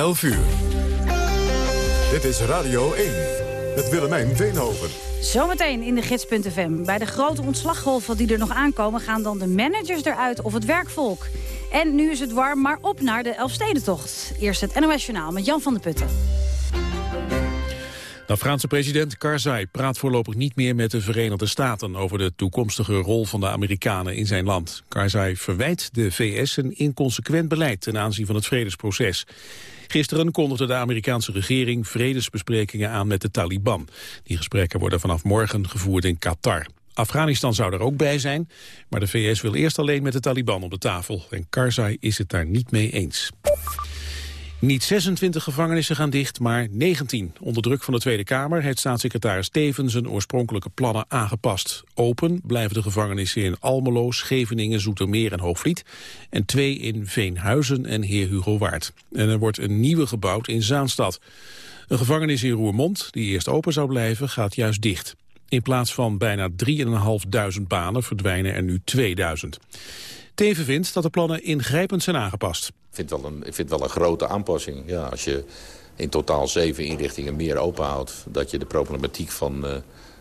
11 uur. Dit is Radio 1 met Willemijn Veenhoven. Zometeen in de gids.fm. Bij de grote ontslaggolven die er nog aankomen... gaan dan de managers eruit of het werkvolk. En nu is het warm, maar op naar de Elfstedentocht. Eerst het NOS Journaal met Jan van der Putten. De Franse president Karzai praat voorlopig niet meer met de Verenigde Staten over de toekomstige rol van de Amerikanen in zijn land. Karzai verwijt de VS een inconsequent beleid ten aanzien van het vredesproces. Gisteren kondigde de Amerikaanse regering vredesbesprekingen aan met de Taliban. Die gesprekken worden vanaf morgen gevoerd in Qatar. Afghanistan zou er ook bij zijn, maar de VS wil eerst alleen met de Taliban op de tafel. En Karzai is het daar niet mee eens. Niet 26 gevangenissen gaan dicht, maar 19. Onder druk van de Tweede Kamer heeft staatssecretaris Steven zijn oorspronkelijke plannen aangepast. Open blijven de gevangenissen in Almelo, Scheveningen, Zoetermeer en Hoogvliet. En twee in Veenhuizen en Heer Hugo Waard. En er wordt een nieuwe gebouwd in Zaanstad. Een gevangenis in Roermond, die eerst open zou blijven, gaat juist dicht. In plaats van bijna 3.500 banen verdwijnen er nu 2000. Teven vindt dat de plannen ingrijpend zijn aangepast. Ik vind wel een, ik vind wel een grote aanpassing. Ja, als je in totaal zeven inrichtingen meer openhoudt... dat je de problematiek van, uh,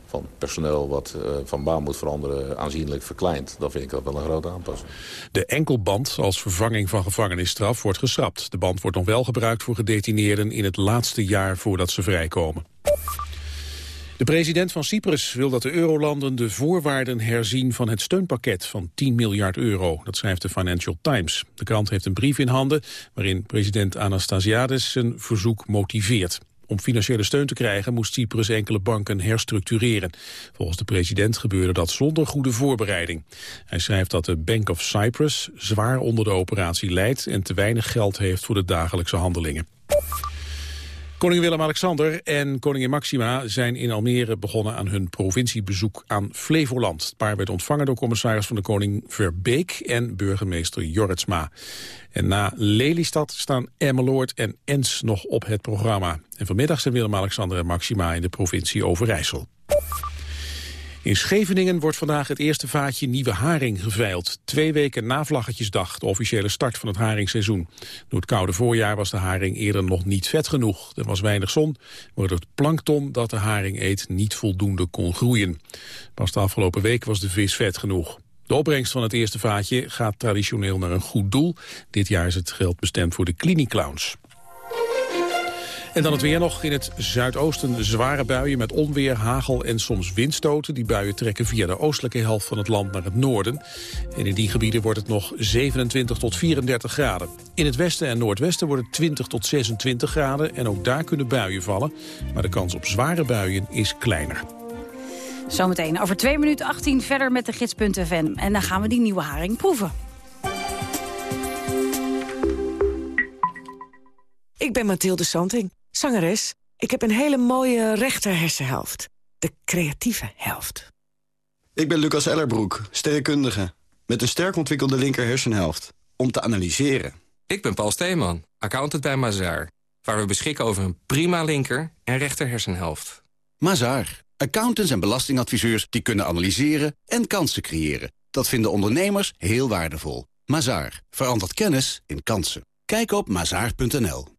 van personeel wat uh, van baan moet veranderen... aanzienlijk verkleint, dan vind ik dat wel een grote aanpassing. De enkelband als vervanging van gevangenisstraf wordt geschrapt. De band wordt nog wel gebruikt voor gedetineerden... in het laatste jaar voordat ze vrijkomen. De president van Cyprus wil dat de eurolanden de voorwaarden herzien van het steunpakket van 10 miljard euro. Dat schrijft de Financial Times. De krant heeft een brief in handen waarin president Anastasiades zijn verzoek motiveert. Om financiële steun te krijgen moest Cyprus enkele banken herstructureren. Volgens de president gebeurde dat zonder goede voorbereiding. Hij schrijft dat de Bank of Cyprus zwaar onder de operatie leidt en te weinig geld heeft voor de dagelijkse handelingen. Koning Willem-Alexander en koningin Maxima zijn in Almere begonnen aan hun provinciebezoek aan Flevoland. Het paar werd ontvangen door commissaris van de Koning Verbeek en burgemeester Jorritsma. En na Lelystad staan Emmeloord en Ens nog op het programma. En vanmiddag zijn Willem-Alexander en Maxima in de provincie Overijssel. In Scheveningen wordt vandaag het eerste vaatje nieuwe haring geveild. Twee weken na Vlaggetjesdag, de officiële start van het haringseizoen. Door het koude voorjaar was de haring eerder nog niet vet genoeg. Er was weinig zon, waardoor het plankton dat de haring eet niet voldoende kon groeien. Pas de afgelopen week was de vis vet genoeg. De opbrengst van het eerste vaatje gaat traditioneel naar een goed doel. Dit jaar is het geld bestemd voor de klinieclowns. En dan het weer nog. In het zuidoosten zware buien met onweer, hagel en soms windstoten. Die buien trekken via de oostelijke helft van het land naar het noorden. En in die gebieden wordt het nog 27 tot 34 graden. In het westen en noordwesten wordt het 20 tot 26 graden. En ook daar kunnen buien vallen. Maar de kans op zware buien is kleiner. Zometeen over 2 minuten 18 verder met de gids.fm. En dan gaan we die nieuwe haring proeven. Ik ben Mathilde Santing. Zangeres, ik heb een hele mooie rechter hersenhelft. De creatieve helft. Ik ben Lucas Ellerbroek, sterrenkundige. Met een sterk ontwikkelde linker hersenhelft. Om te analyseren. Ik ben Paul Steeman, accountant bij Mazaar. Waar we beschikken over een prima linker en rechter hersenhelft. Mazaar. Accountants en belastingadviseurs die kunnen analyseren en kansen creëren. Dat vinden ondernemers heel waardevol. Mazaar. Verandert kennis in kansen. Kijk op mazaar.nl.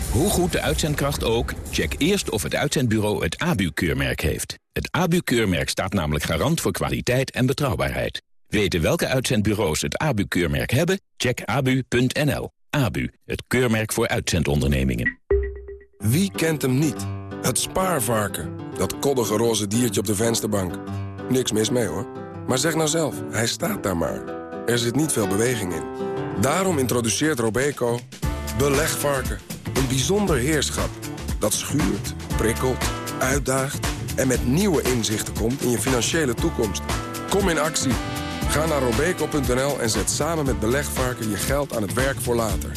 Hoe goed de uitzendkracht ook, check eerst of het uitzendbureau het ABU-keurmerk heeft. Het ABU-keurmerk staat namelijk garant voor kwaliteit en betrouwbaarheid. Weten welke uitzendbureaus het ABU-keurmerk hebben? Check abu.nl. ABU, het keurmerk voor uitzendondernemingen. Wie kent hem niet? Het spaarvarken. Dat koddige roze diertje op de vensterbank. Niks mis mee hoor. Maar zeg nou zelf, hij staat daar maar. Er zit niet veel beweging in. Daarom introduceert Robeco belegvarken. Een bijzonder heerschap dat schuurt, prikkelt, uitdaagt... en met nieuwe inzichten komt in je financiële toekomst. Kom in actie Ga naar robeco.nl en zet samen met belegvarken je geld aan het werk voor later.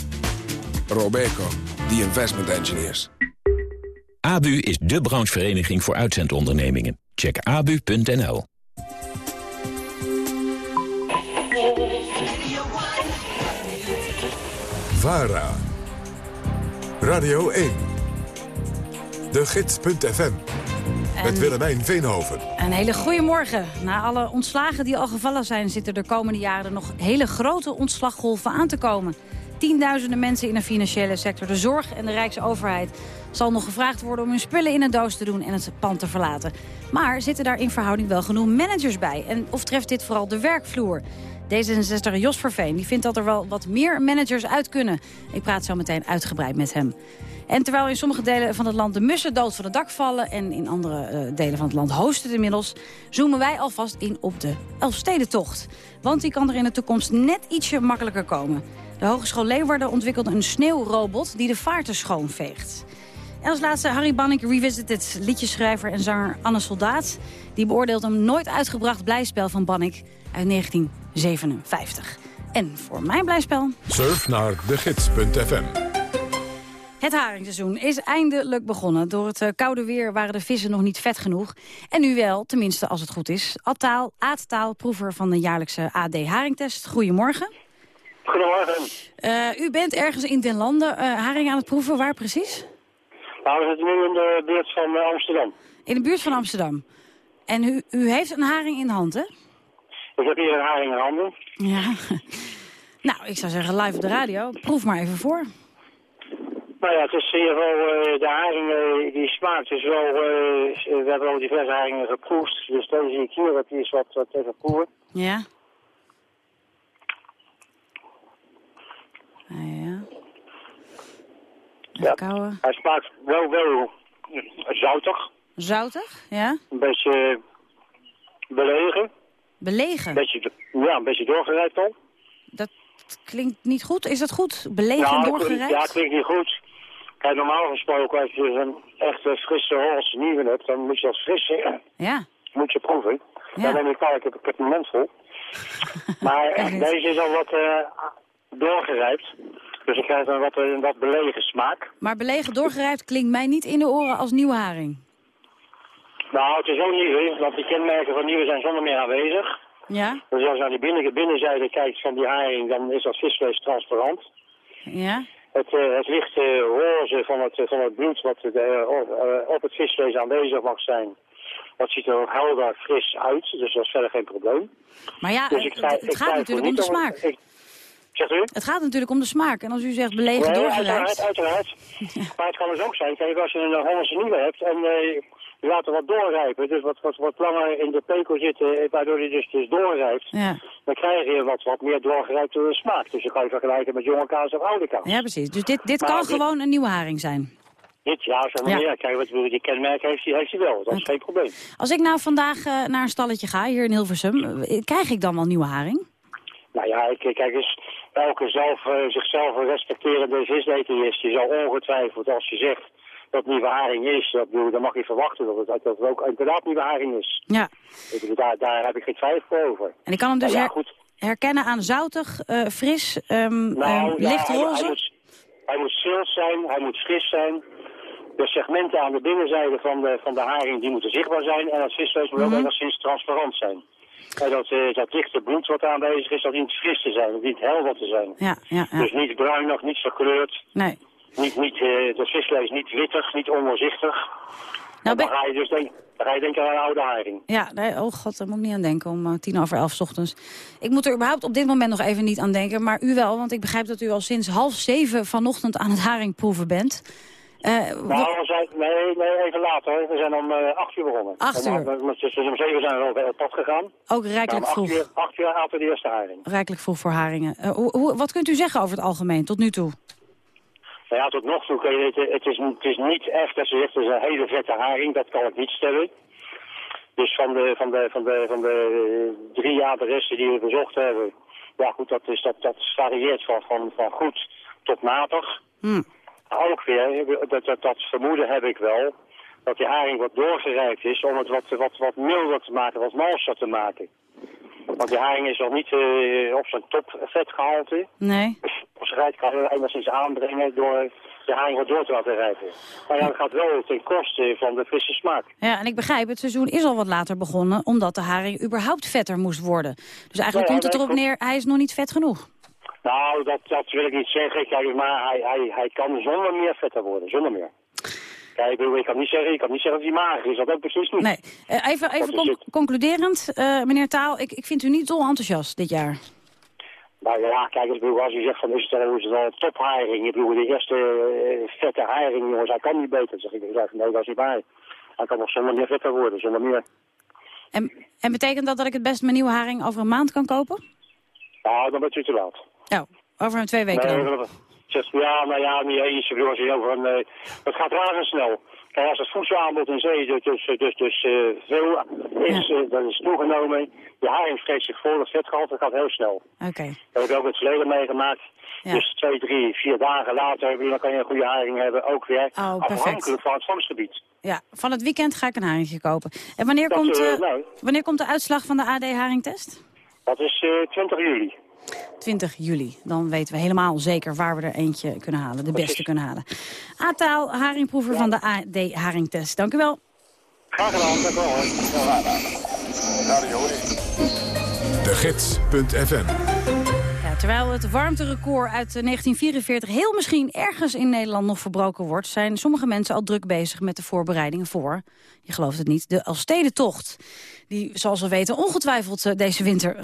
Robeco, the investment engineers. ABU is de branchevereniging voor uitzendondernemingen. Check abu.nl. VARA. Radio 1. De Gids.fm. Met Willemijn Veenhoven. Een hele goede morgen. Na alle ontslagen die al gevallen zijn... zitten de komende jaren nog hele grote ontslaggolven aan te komen. Tienduizenden mensen in de financiële sector, de zorg en de Rijksoverheid... zal nog gevraagd worden om hun spullen in een doos te doen en het pand te verlaten. Maar zitten daar in verhouding wel genoeg managers bij? En of treft dit vooral de werkvloer? D66 Jos Verveen die vindt dat er wel wat meer managers uit kunnen. Ik praat zo meteen uitgebreid met hem. En terwijl in sommige delen van het land de mussen dood van het dak vallen... en in andere uh, delen van het land hoosten inmiddels... zoomen wij alvast in op de Elfstedentocht. Want die kan er in de toekomst net ietsje makkelijker komen. De Hogeschool Leeuwarden ontwikkelde een sneeuwrobot die de vaarten schoonveegt. En als laatste Harry Banning revisited liedjeschrijver en zanger Anne Soldaat. Die beoordeelt een nooit uitgebracht blijspel van Banning uit 1957. En voor mijn blijspel... Surf naar degids.fm het haringseizoen is eindelijk begonnen. Door het uh, koude weer waren de vissen nog niet vet genoeg. En nu wel, tenminste als het goed is. Attaal, Aadtaal, proever van de jaarlijkse AD Haringtest. Goedemorgen. Goedemorgen. Uh, u bent ergens in den landen uh, haring aan het proeven. Waar precies? Nou, we zitten nu in de buurt van Amsterdam. In de buurt van Amsterdam. En u, u heeft een haring in de hand, hè? Ik heb hier een haring in handen. Ja. nou, ik zou zeggen live op de radio. Proef maar even voor. Nou ja, het is in ieder geval, uh, de haring uh, die smaakt is wel, uh, we hebben al diverse haringen geproefd. Dus deze zie ik hier, dat is wat, wat even proeven. Ja. Ja. Ja, Kouwen. hij smaakt wel, wel zoutig. Zoutig, ja. Een beetje belegen. Belegen? Een beetje, ja, een beetje doorgerijpt al. Dat klinkt niet goed. Is dat goed? Belegen ja, en doorgerijpt? Ja, klinkt niet goed. Kijk, normaal gesproken, als je een echte frisse Hollandse nieuwe hebt, dan moet je als frisse, ja. moet je proeven. Ja. Dan ben ik kwalijk, ik heb, een mond vol. maar deze is al wat uh, doorgerijpt. Dus ik krijg een wat, een wat belegen smaak. Maar belegen doorgerijpt klinkt mij niet in de oren als nieuwe haring. Nou, het is ook nieuw, want die kenmerken van nieuwe zijn zonder meer aanwezig. Ja? Dus als je naar die binnen, binnenzijde kijkt van die haring, dan is dat visvlees transparant. Ja? Het, uh, het lichte roze van het, van het bloed wat uh, uh, op het visvlees aanwezig mag zijn, dat ziet er helder fris uit, dus dat is verder geen probleem. Maar ja, dus ik het, het ik gaat natuurlijk om de smaak. Zegt u? Het gaat natuurlijk om de smaak. En als u zegt belegen nee. Uiteraard, uiteraard. Maar het kan dus ook zijn, kijk, als je een Hollandse nieuwe hebt en je laat er wat doorrijpen, dus wat, wat, wat langer in de pekel zitten, waardoor hij dus, dus doorrijpt, ja. dan krijg je wat, wat meer doorgerijpte smaak. Dus je kan je vergelijken met jonge kaas of oude kaas. Ja, precies. Dus dit, dit Maar kan dit- gewoon een nieuwe haring zijn. Dit, ja, zo Ja. ja. kijk, wat, die kenmerken heeft hij heeft hij wel, dat is geen probleem. Als ik nou vandaag eh, naar een stalletje ga, hier in Hilversum, eh, krijg ik dan wel nieuwe haring? Nou ja, ik- kijk eens, elke zelf, eh, zichzelf respecterende visetetiërs, die zal ongetwijfeld, als je zegt dat nieuwe haring is, dat, bedoel, dan mag je verwachten dat het, dat het ook inderdaad nieuwe haring is. Ja. Ik bedoel, daar, daar heb ik geen twijfel over. En ik kan hem dus Nou ja, her- goed. herkennen aan zoutig, eh, fris, ehm Nou, ehm, ja, licht hij, moet, hij moet zijn, hij moet fris zijn. De segmenten aan de binnenzijde van de, van de haring die moeten zichtbaar zijn. En het visvlees moet Mhm. ook enigszins transparant zijn. En dat, eh, dat lichte bloed wat aanwezig is, dat dient fris te zijn, dat dient helder te zijn. Ja, ja, ja. Dus niet bruinig, niet verkleurd. Nee. Niet, niet, eh het visvlees niet wittig, niet ondoorzichtig. Nou, dan, ga je dus denk, dan ga je denken aan een oude haring. Ja, nee, oh god, daar moet ik niet aan denken om eh, tien over elf 's ochtends. Ik moet er überhaupt op dit moment nog even niet aan denken, maar u wel, want ik begrijp dat u al sinds half zeven vanochtend aan het haringproeven bent. Eh, Nou, we zijn, nee, nee, even later. We zijn om eh, acht uur begonnen. Acht uur? om- om zeven zijn we op, pad gegaan. ook rijkelijk acht vroeg. uur, acht uur aten de eerste haring. Rijkelijk vroeg voor haringen. Eh, hoe, hoe, wat kunt u zeggen over het algemeen tot nu toe? Nou ja, tot nog toe, kun je, het, het, is, het is niet echt dat ze zegt, het is een hele vette haring. Dat kan ik niet stellen. Dus van de, van de, van de, van de drie adressen die we bezocht hebben, ja goed, dat, is, dat, dat varieert van, van, van goed tot matig. Hm. Ook weer, dat, dat, dat vermoeden heb ik wel, dat die haring wat doorgerijpt is om het wat, wat, wat milder te maken, wat malser te maken. Want die haring is nog niet eh, op zijn top vetgehalte. Nee. Vochtigheid kan je enigszins aanbrengen door de haring wat door te laten rijpen. Maar ja, dat gaat wel ten koste van de frisse smaak. Ja, en ik begrijp, het seizoen is al wat later begonnen... omdat de haring überhaupt vetter moest worden. Dus eigenlijk Ja, komt het erop neer, hij is nog niet vet genoeg. Nou, dat, dat wil ik niet zeggen. Kijk, maar hij, hij, hij kan zonder meer vetter worden, zonder meer. Kijk, ik, bedoel, ik kan niet zeggen, ik kan niet zeggen dat hij mager is, dat ook precies niet. Nee, Eh, even, even concluderend, eh, meneer Taal, ik, ik vind u niet dol enthousiast dit jaar. Maar ja, kijk, ik bedoel, als je zegt van is het, is het wel een topharing. Ik bedoel, de eerste eh, vette haring, jongens, hij kan niet beter. Zeg ik, ik zeg, nee, dat is niet waar. Hij kan nog zonder meer vetter worden, zonder meer. En, en betekent dat dat ik het best mijn nieuwe haring over een maand kan kopen? Nou, dan bent u te laat. Nou, over een twee weken Nee, dan. ja, nou ja, niet eens. Over een, eh, het gaat razendsnel. Kijk, als het voedselaanbod in zee dus, dus, dus, dus eh, veel is, eh, dat is toegenomen. De haring vreet zich voor, het vetgehalte gaat heel snel. Oké. Dat heb ik ook in het verleden meegemaakt. Ja. Dus twee, drie, vier dagen later dan kan je een goede haring hebben. Ook weer Oh, perfect. afhankelijk van het vangstgebied. Ja, van het weekend ga ik een haringje kopen. En wanneer, Dat, komt, eh, eh, nou. wanneer komt de uitslag van de AD-haringtest? Dat is eh 20 juli. 20 juli. Dan weten we helemaal zeker waar we er eentje kunnen halen. De beste kunnen halen. A-taal, haringproever van de AD-haringtest. Dank u wel. Graag gedaan, dank u wel. hoor. Radio 1. De Gids.fm. Terwijl het warmterecord uit eh, 1944 heel misschien ergens in Nederland nog verbroken wordt... zijn sommige mensen al druk bezig met de voorbereidingen voor, je gelooft het niet, de Elfstedentocht. Die, zoals we weten, ongetwijfeld eh, deze winter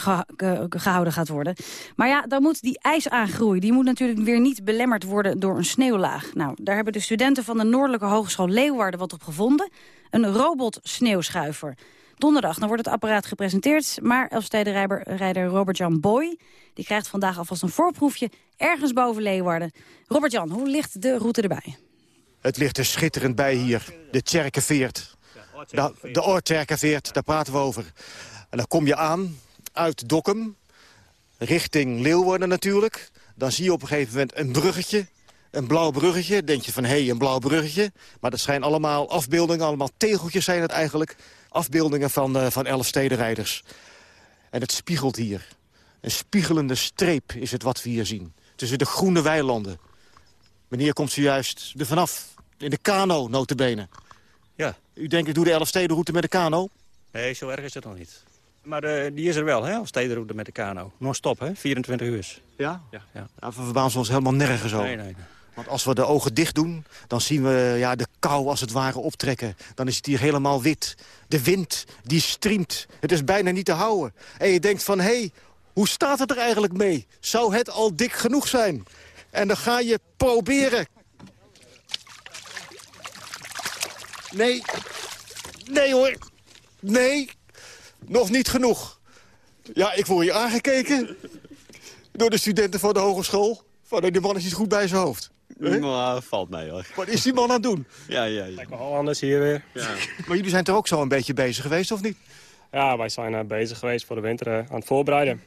gehouden gaat worden. Maar ja, dan moet die ijsaangroei, die moet natuurlijk weer niet belemmerd worden door een sneeuwlaag. Nou, daar hebben de studenten van de Noordelijke Hogeschool Leeuwarden wat op gevonden. Een robot-sneeuwschuiver. Donderdag, dan wordt het apparaat gepresenteerd. Maar Elfstedenrijder Robert-Jan Boy die krijgt vandaag alvast een voorproefje ergens boven Leeuwarden. Robert-Jan, hoe ligt de route erbij? Het ligt er schitterend bij hier. De Tjerkenveert. De, de daar praten we over. En dan kom je aan uit Dokkum, richting Leeuwarden natuurlijk. Dan zie je op een gegeven moment een bruggetje. Een blauw bruggetje. Denk je van, hé, hey, een blauw bruggetje. Maar dat zijn allemaal afbeeldingen, allemaal tegeltjes zijn het eigenlijk. Afbeeldingen van, eh van elf stedenrijders. En het spiegelt hier. Een spiegelende streep is het wat we hier zien. Tussen de groene weilanden. Meneer komt zojuist er vanaf. In de kano, notabene. Ja. U denkt, ik doe de Elfstedenroute met de kano? Nee, zo erg is het nog niet. Maar eh, die is er wel, hè, als stedenroute met de kano. Non-stop, hè, 24 uur. Ja? Ja, ja. Nou, we verbazen ons helemaal nergens over. Nee, nee, nee. Want als we de ogen dicht doen, dan zien we ja, de kou als het ware optrekken. Dan is het hier helemaal wit. De wind, die striemt. Het is bijna niet te houden. En je denkt van, hé, hey, hoe staat het er eigenlijk mee? Zou het al dik genoeg zijn? En dan ga je proberen. Nee. Nee hoor. Nee. Nog niet genoeg. Ja, ik word hier aangekeken. Door de studenten van de hogeschool. Van, die man is niet goed bij zijn hoofd. Nou, valt mee hoor. Wat is die man aan het doen? Ja, ja, ja. Lijkt me al anders hier weer. Ja. Maar jullie zijn er ook zo een beetje bezig geweest, of niet? Ja, wij zijn eh, bezig geweest voor de winter eh, aan het voorbereiden.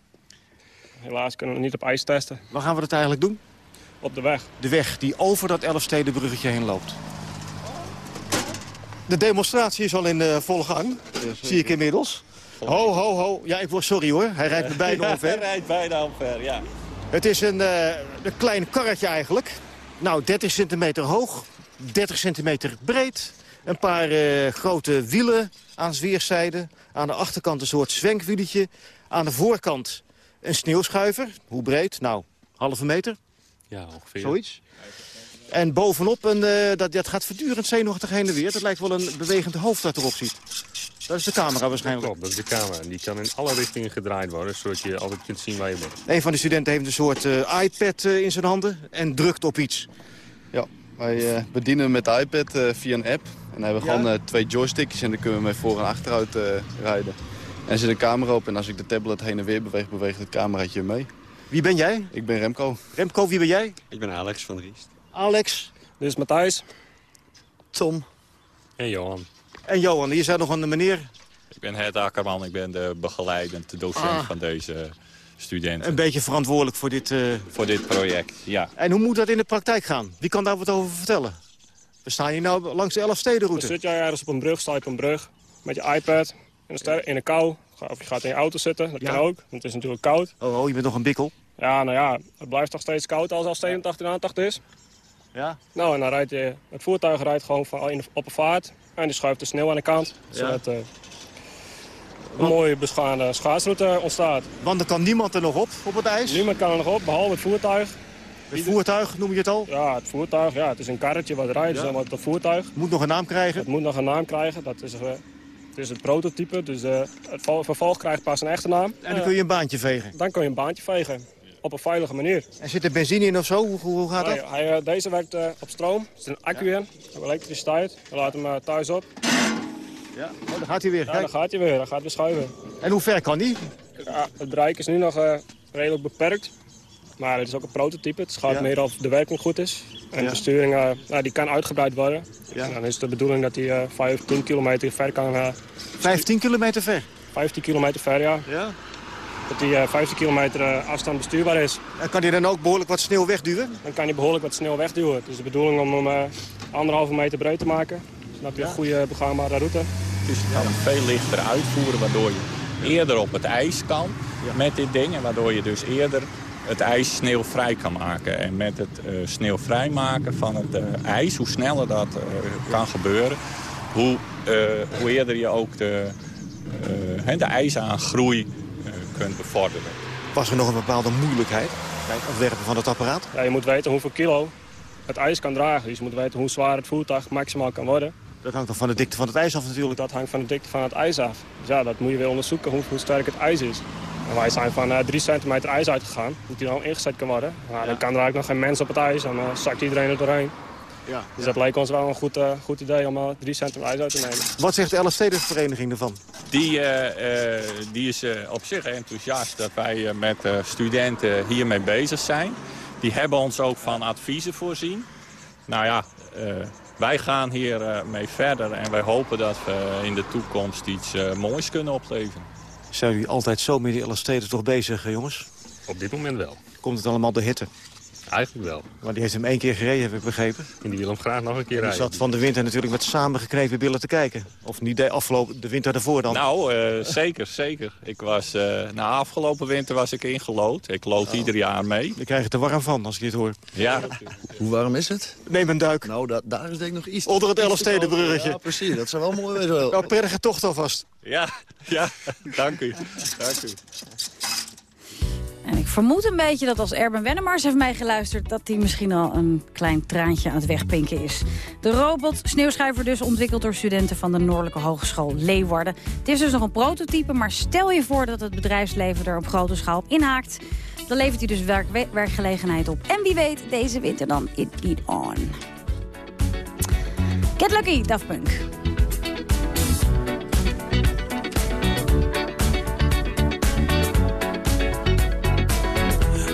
Helaas kunnen we niet op ijs testen. Waar gaan we dat eigenlijk doen? Op de weg. De weg die over dat Elfstedenbruggetje heen loopt. De demonstratie is al in eh, volle gang, zie ik inmiddels. Ho, ho, ho. Ja, ik word sorry hoor. Hij rijdt me bijna Ja, omver. Hij rijdt bijna omver, ja. Het is een, eh, een klein karretje eigenlijk. Nou, 30 centimeter hoog, 30 centimeter breed. Een paar eh, grote wielen aan weerszijden. Aan de achterkant een soort zwenkwieletje. Aan de voorkant een sneeuwschuiver. Hoe breed? Nou, halve meter. Ja, ongeveer. Zoiets. En bovenop, een, eh, dat, dat gaat voortdurend zenuwachtig heen en weer. Dat lijkt wel een bewegend hoofd dat erop ziet. Dat is de camera waarschijnlijk. Klopt, dat is de camera. En die kan in alle richtingen gedraaid worden, zodat je altijd kunt zien waar je bent. Een van de studenten heeft een soort eh, iPad eh, in zijn handen en drukt op iets. Ja, wij eh, bedienen met de iPad eh, via een app. En dan hebben we Ja? gewoon eh, twee joysticks en dan kunnen we mee voor- en achteruit eh, rijden. En er zit een camera op en als ik de tablet heen en weer beweeg, beweegt het cameraatje mee. Wie ben jij? Ik ben Remco. Remco, wie ben jij? Ik ben Alex van Riest. Alex. Dit is Matthijs. Tom. En Johan. En Johan, hier zijn nog een meneer. Ik ben Hert Akkerman, ik ben de begeleidend docent Ah. van deze studenten. Een beetje verantwoordelijk voor dit... eh, Voor dit project, ja. En hoe moet dat in de praktijk gaan? Wie kan daar wat over vertellen? We staan hier nou langs de Dan Elfstedenroute. zit jij ergens op een brug, sta je op een brug met je iPad. In de, ster- in de kou, Of je gaat in je auto zitten, dat Ja. kan ook. Want het is natuurlijk koud. Oh, oh, je bent nog een bikkel. Ja, nou ja, het blijft toch steeds koud als het 87 en 80 is. Ja. Nou, en dan rijdt je, het voertuig rijdt gewoon van, in, op een vaart. En die schuift de sneeuw aan de kant. Zodat eh, een mooie beschaande schaatsroute ontstaat. Want er kan niemand er nog op, op het ijs? Niemand kan er nog op, behalve het voertuig. Het voertuig, noem je het al? Ja, het voertuig. Ja, het is een karretje wat rijdt, Ja. dus het voertuig. Moet nog een naam krijgen? Het moet nog een naam krijgen. Dat is, eh, het is het prototype, dus eh, het vervolg krijgt pas een echte naam. En dan kun je een baantje vegen. Dan kun je een baantje vegen. Op een veilige manier. En zit er benzine in of zo? Hoe, hoe gaat Nee, dat? hij, eh, deze werkt eh, op stroom. Er zit een accu in. We hebben elektriciteit. We laten hem eh, thuis op. Ja. Oh, daar gaat hij weer. Ja, dan gaat hij weer. Dan gaat hij weer schuiven. En hoe ver kan die? Ja, het bereik is nu nog redelijk beperkt. Maar het is ook een prototype. Het gaat Ja. meer of de werking goed is. En Ja. de sturing nou, die kan uitgebreid worden. Ja. En dan is de bedoeling dat hij eh 15 kilometer ver kan. eh 15 kilometer ver? 15 kilometer ver, ja. Ja. Dat hij eh 15 kilometer eh, afstand bestuurbaar is. En kan hij dan ook behoorlijk wat sneeuw wegduwen? Dan kan hij behoorlijk wat snel wegduwen. Het is de bedoeling om hem eh, anderhalve meter breed te maken. Zodat hij een goede begaanbare route. Dus je kan hem veel lichter uitvoeren, waardoor je eerder op het ijs kan met dit ding. En waardoor je dus eerder het ijs sneeuwvrij kan maken. En met het eh sneeuwvrij maken van het eh, ijs, hoe sneller dat kan gebeuren... Hoe, eh, hoe eerder je ook de, eh, hè, de ijsaangroei kunt bevorderen. Was er nog een bepaalde moeilijkheid bij het ontwerpen van het apparaat? Ja, je moet weten hoeveel kilo het ijs kan dragen. Dus je moet weten hoe zwaar het voertuig maximaal kan worden. Dat hangt dan van de dikte van het ijs af natuurlijk. Dat hangt van de dikte van het ijs af. Dus ja, dat moet je weer onderzoeken hoe, hoe sterk het ijs is. En wij zijn van eh 3 centimeter ijs uitgegaan. Moet die dan ingezet kan worden. Maar dan kan er eigenlijk nog geen mens op het ijs. Dan eh, zakt iedereen er doorheen. Ja. Dus dat leek ons wel een goed, eh, goed idee om eh 3 centimeter ijs uit te nemen. Wat zegt de Elfstedenvereniging ervan? Die, eh, eh, die is eh, op zich enthousiast dat wij met eh, studenten hiermee bezig zijn. Die hebben ons ook van adviezen voorzien. Nou ja, eh, wij gaan hier eh, mee verder en wij hopen dat we in de toekomst iets eh, moois kunnen opleveren. Zijn jullie altijd zo met die Elfsteden toch bezig, jongens? Op dit moment wel. Komt het allemaal door hitte? Eigenlijk wel. Maar die heeft hem één keer gereden, heb ik begrepen. En die wil hem graag nog een keer En die rijden. zat van de winter natuurlijk met samengeknepen billen te kijken. Of niet de afgelopen, de winter daarvoor dan. Nou, eh, zeker, zeker. Ik was, eh, na afgelopen winter was ik ingelood. Ik lood ieder jaar mee. Ik krijg het er warm van als ik dit hoor. Ja, Hoe warm is het? Neem een duik. Nou, da daar is denk ik nog iets... Onder het Elfstedenbruggetje. Ja, precies. Dat zou wel mooi wezen. Nou, prettige tocht alvast. ja, ja. Dank u. Dank u. En ik vermoed een beetje dat als Erben Wennemars heeft meegeluisterd... dat hij misschien al een klein traantje aan het wegpinken is. De robot Sneeuwschuiver dus ontwikkeld door studenten van de Noordelijke Hogeschool Leeuwarden. Het is dus nog een prototype, maar stel je voor dat het bedrijfsleven er op grote schaal op inhaakt. Dan levert hij dus werk werkgelegenheid op. En wie weet, deze winter dan It Eat On. Get Lucky, Daft Punk.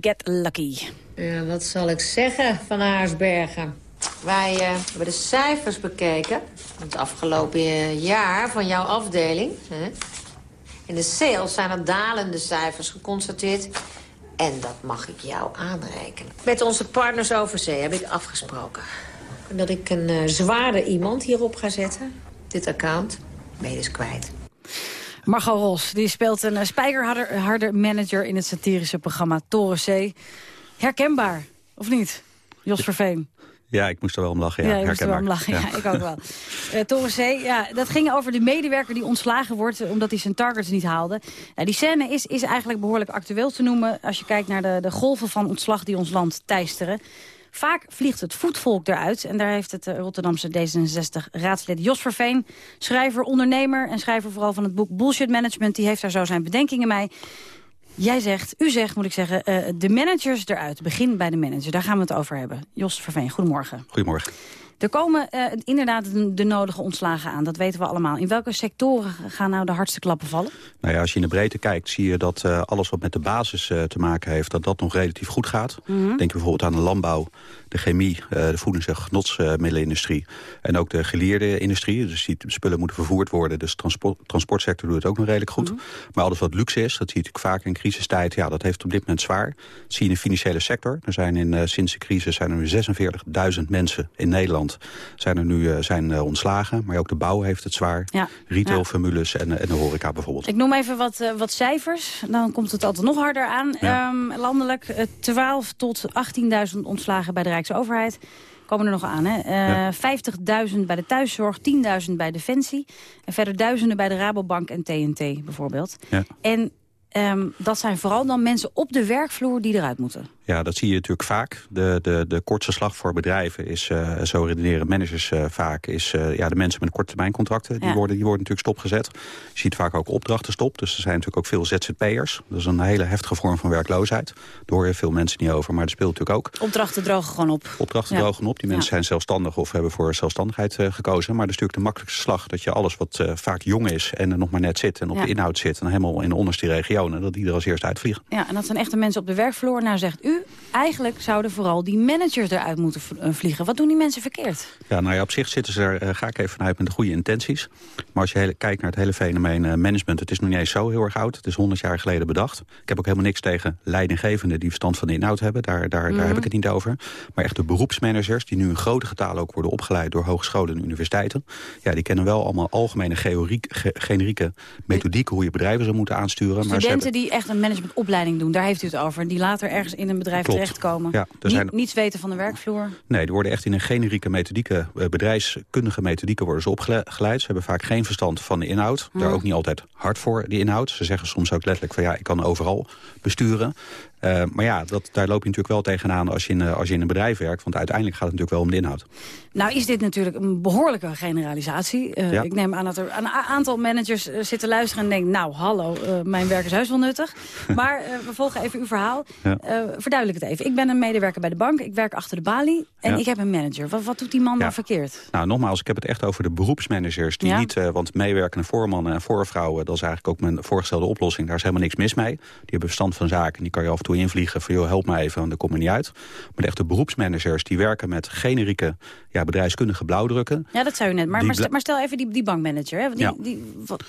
Get Lucky. Ja, wat zal ik zeggen van Aarsbergen? Wij eh, hebben de cijfers bekeken. Het afgelopen eh, jaar van jouw afdeling. Hè? In de sales zijn er dalende cijfers geconstateerd. En dat mag ik jou aanrekenen. Met onze partners over zee heb ik afgesproken... dat ik een eh, zware iemand hierop ga zetten. Dit account ben je dus kwijt. Margot Ros, die speelt een eh, spijkerharde harde manager in het satirische programma Toren C. Herkenbaar, of niet? Jos Verveen. Ja, ik moest er wel om lachen. Ja, Ja, je moest er wel om lachen. Ja. ik ook wel. Toren C, ja, dat ging over de medewerker die ontslagen wordt... eh, omdat hij zijn targets niet haalde. Nou, die scène is, is eigenlijk behoorlijk actueel te noemen... als je kijkt naar de, de golven van ontslag die ons land teisteren. Vaak vliegt het voetvolk eruit. En daar heeft het eh, Rotterdamse D66-raadslid Jos Verveen... schrijver, ondernemer en schrijver vooral van het boek Bullshit Management... die heeft daar zo zijn bedenkingen mee... Jij zegt, u zegt, moet ik zeggen, eh, de managers eruit. Begin bij de manager, daar gaan we het over hebben. Jos Verveen, goedemorgen. Goedemorgen. Er komen eh, inderdaad de, de nodige ontslagen aan, dat weten we allemaal. In welke sectoren gaan nou de hardste klappen vallen? Nou ja, als je in de breedte kijkt, zie je dat eh, alles wat met de basis eh, te maken heeft... dat dat nog relatief goed gaat. Mhm. Denk je bijvoorbeeld aan de landbouw, de chemie, de voedings- en genotsmiddelenindustrie... en ook de geleerde industrie. Dus die spullen moeten vervoerd worden. Dus de transport, transportsector doet het ook nog redelijk goed. Mhm. Maar alles wat luxe is, dat zie je natuurlijk vaak in crisistijd... ja, dat heeft op dit moment zwaar. Dat zie je in de financiële sector. Er zijn in, sinds de crisis zijn er nu 46.000 mensen in Nederland... zijn er nu eh, zijn, eh, ontslagen. Maar ook de bouw heeft het zwaar. Ja. Retailformules en, eh, en de horeca bijvoorbeeld. Ik noem even wat, wat cijfers, dan komt het altijd nog harder aan. Ja. Ehm, landelijk eh, 12 tot 18.000 ontslagen bij de Rijksoverheid. Komen er nog aan, hè? Eh, 50.000 bij de thuiszorg, 10.000 bij Defensie. En verder duizenden bij de Rabobank en TNT bijvoorbeeld. Ja. En ehm, dat zijn vooral dan mensen op de werkvloer die eruit moeten. Ja, dat zie je natuurlijk vaak. De, de, de kortste slag voor bedrijven is, eh, zo redeneren managers eh, vaak... is eh, ja, de mensen met korte termijn contracten. Die, Ja. worden, die worden natuurlijk stopgezet. Je ziet vaak ook opdrachten stop. Dus er zijn natuurlijk ook veel ZZP'ers. Dat is een hele heftige vorm van werkloosheid. Daar hoor je veel mensen niet over, maar dat speelt natuurlijk ook. Opdrachten drogen gewoon op. Opdrachten Ja. drogen op. Die mensen Ja. zijn zelfstandig of hebben voor zelfstandigheid gekozen. Maar dat is natuurlijk de makkelijkste slag dat je alles wat vaak jong is... en er nog maar net zit en op de inhoud zit... en helemaal in de onderste regionen, dat die er als eerste uitvliegen. Ja, en dat zijn echte mensen op de werkvloer. Nou zegt u, eigenlijk zouden vooral die managers eruit moeten eh, vliegen. Wat doen die mensen verkeerd? Ja, nou ja, op zich zitten ze er, eh, ga ik even vanuit, met de goede intenties. Maar als je hele, kijkt naar het hele fenomeen eh, management... het is nog niet eens zo heel erg oud. Het is 100 jaar geleden bedacht. Ik heb ook helemaal niks tegen leidinggevenden die verstand van de inhoud hebben. Daar, daar, Mhm. daar heb ik het niet over. Maar echt de beroepsmanagers, die nu in grote getalen ook worden opgeleid... door hogescholen en universiteiten. Ja, die kennen wel allemaal algemene georiek, ge- generieke methodieken... hoe je bedrijven zou moeten aansturen. maar ze Studenten hebben, die echt een managementopleiding doen, daar heeft u het over. En die later ergens in een bedrijf Klopt. terechtkomen. Ja, Niet- zijn- Niets weten van de werkvloer. Nee, die worden echt in een generieke methodieke, eh, bedrijfskundige methodieken worden ze opgeleid. Ze hebben vaak geen verstand van de inhoud. Daar Hmm. ook niet altijd hard voor, die inhoud. Ze zeggen soms ook letterlijk van ja, ik kan overal besturen. Eh, maar ja, dat, daar loop je natuurlijk wel tegenaan als je, in, eh, als je in een bedrijf werkt. Want uiteindelijk gaat het natuurlijk wel om de inhoud. Nou is dit natuurlijk een behoorlijke generalisatie. Eh, Ja. Ik neem aan dat er een aantal managers zitten luisteren en denken... nou, hallo, mijn werk is heus wel nuttig. maar we volgen even uw verhaal. Ja. Verduidelijk het even. Ik ben een medewerker bij de bank. Ik werk achter de balie. En Ja. ik heb een manager. Wat, wat doet die man dan verkeerd? Nou, nogmaals, ik heb het echt over de beroepsmanagers. Die niet, want meewerkende voormannen en voorvrouwen... dat is eigenlijk ook mijn voorgestelde oplossing. Daar is helemaal niks mis mee. Die hebben verstand van zaken. en Die kan je af toe invliegen van, joh, help me even, want dat komt er niet uit. Maar de echte beroepsmanagers, die werken met generieke... Ja, bedrijfskundige blauwdrukken. Ja, dat zei u net. Maar, maar, stel, maar stel even die, die bankmanager. Hè? Die, Ja. die, wat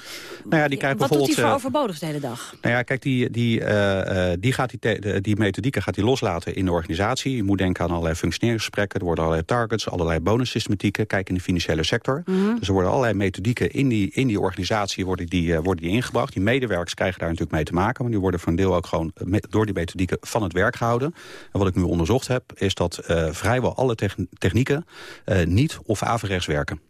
Nou ja, die krijgt wat doet hij voor eh, overbodig de hele dag? Nou ja, kijk, die, die, eh, eh, die, gaat die, de- die methodieken gaat hij loslaten in de organisatie. Je moet denken aan allerlei functioneringsgesprekken. Er worden allerlei targets, allerlei bonussystematieken. Kijk in de financiële sector. Mhm. Dus er worden allerlei methodieken in die, in die organisatie worden die, worden die ingebracht. Die medewerkers krijgen daar natuurlijk mee te maken. Want die worden voor een deel ook gewoon door die methodieken van het werk gehouden. En wat ik nu onderzocht heb, is dat eh, vrijwel alle techn- technieken eh, niet of averechts werken.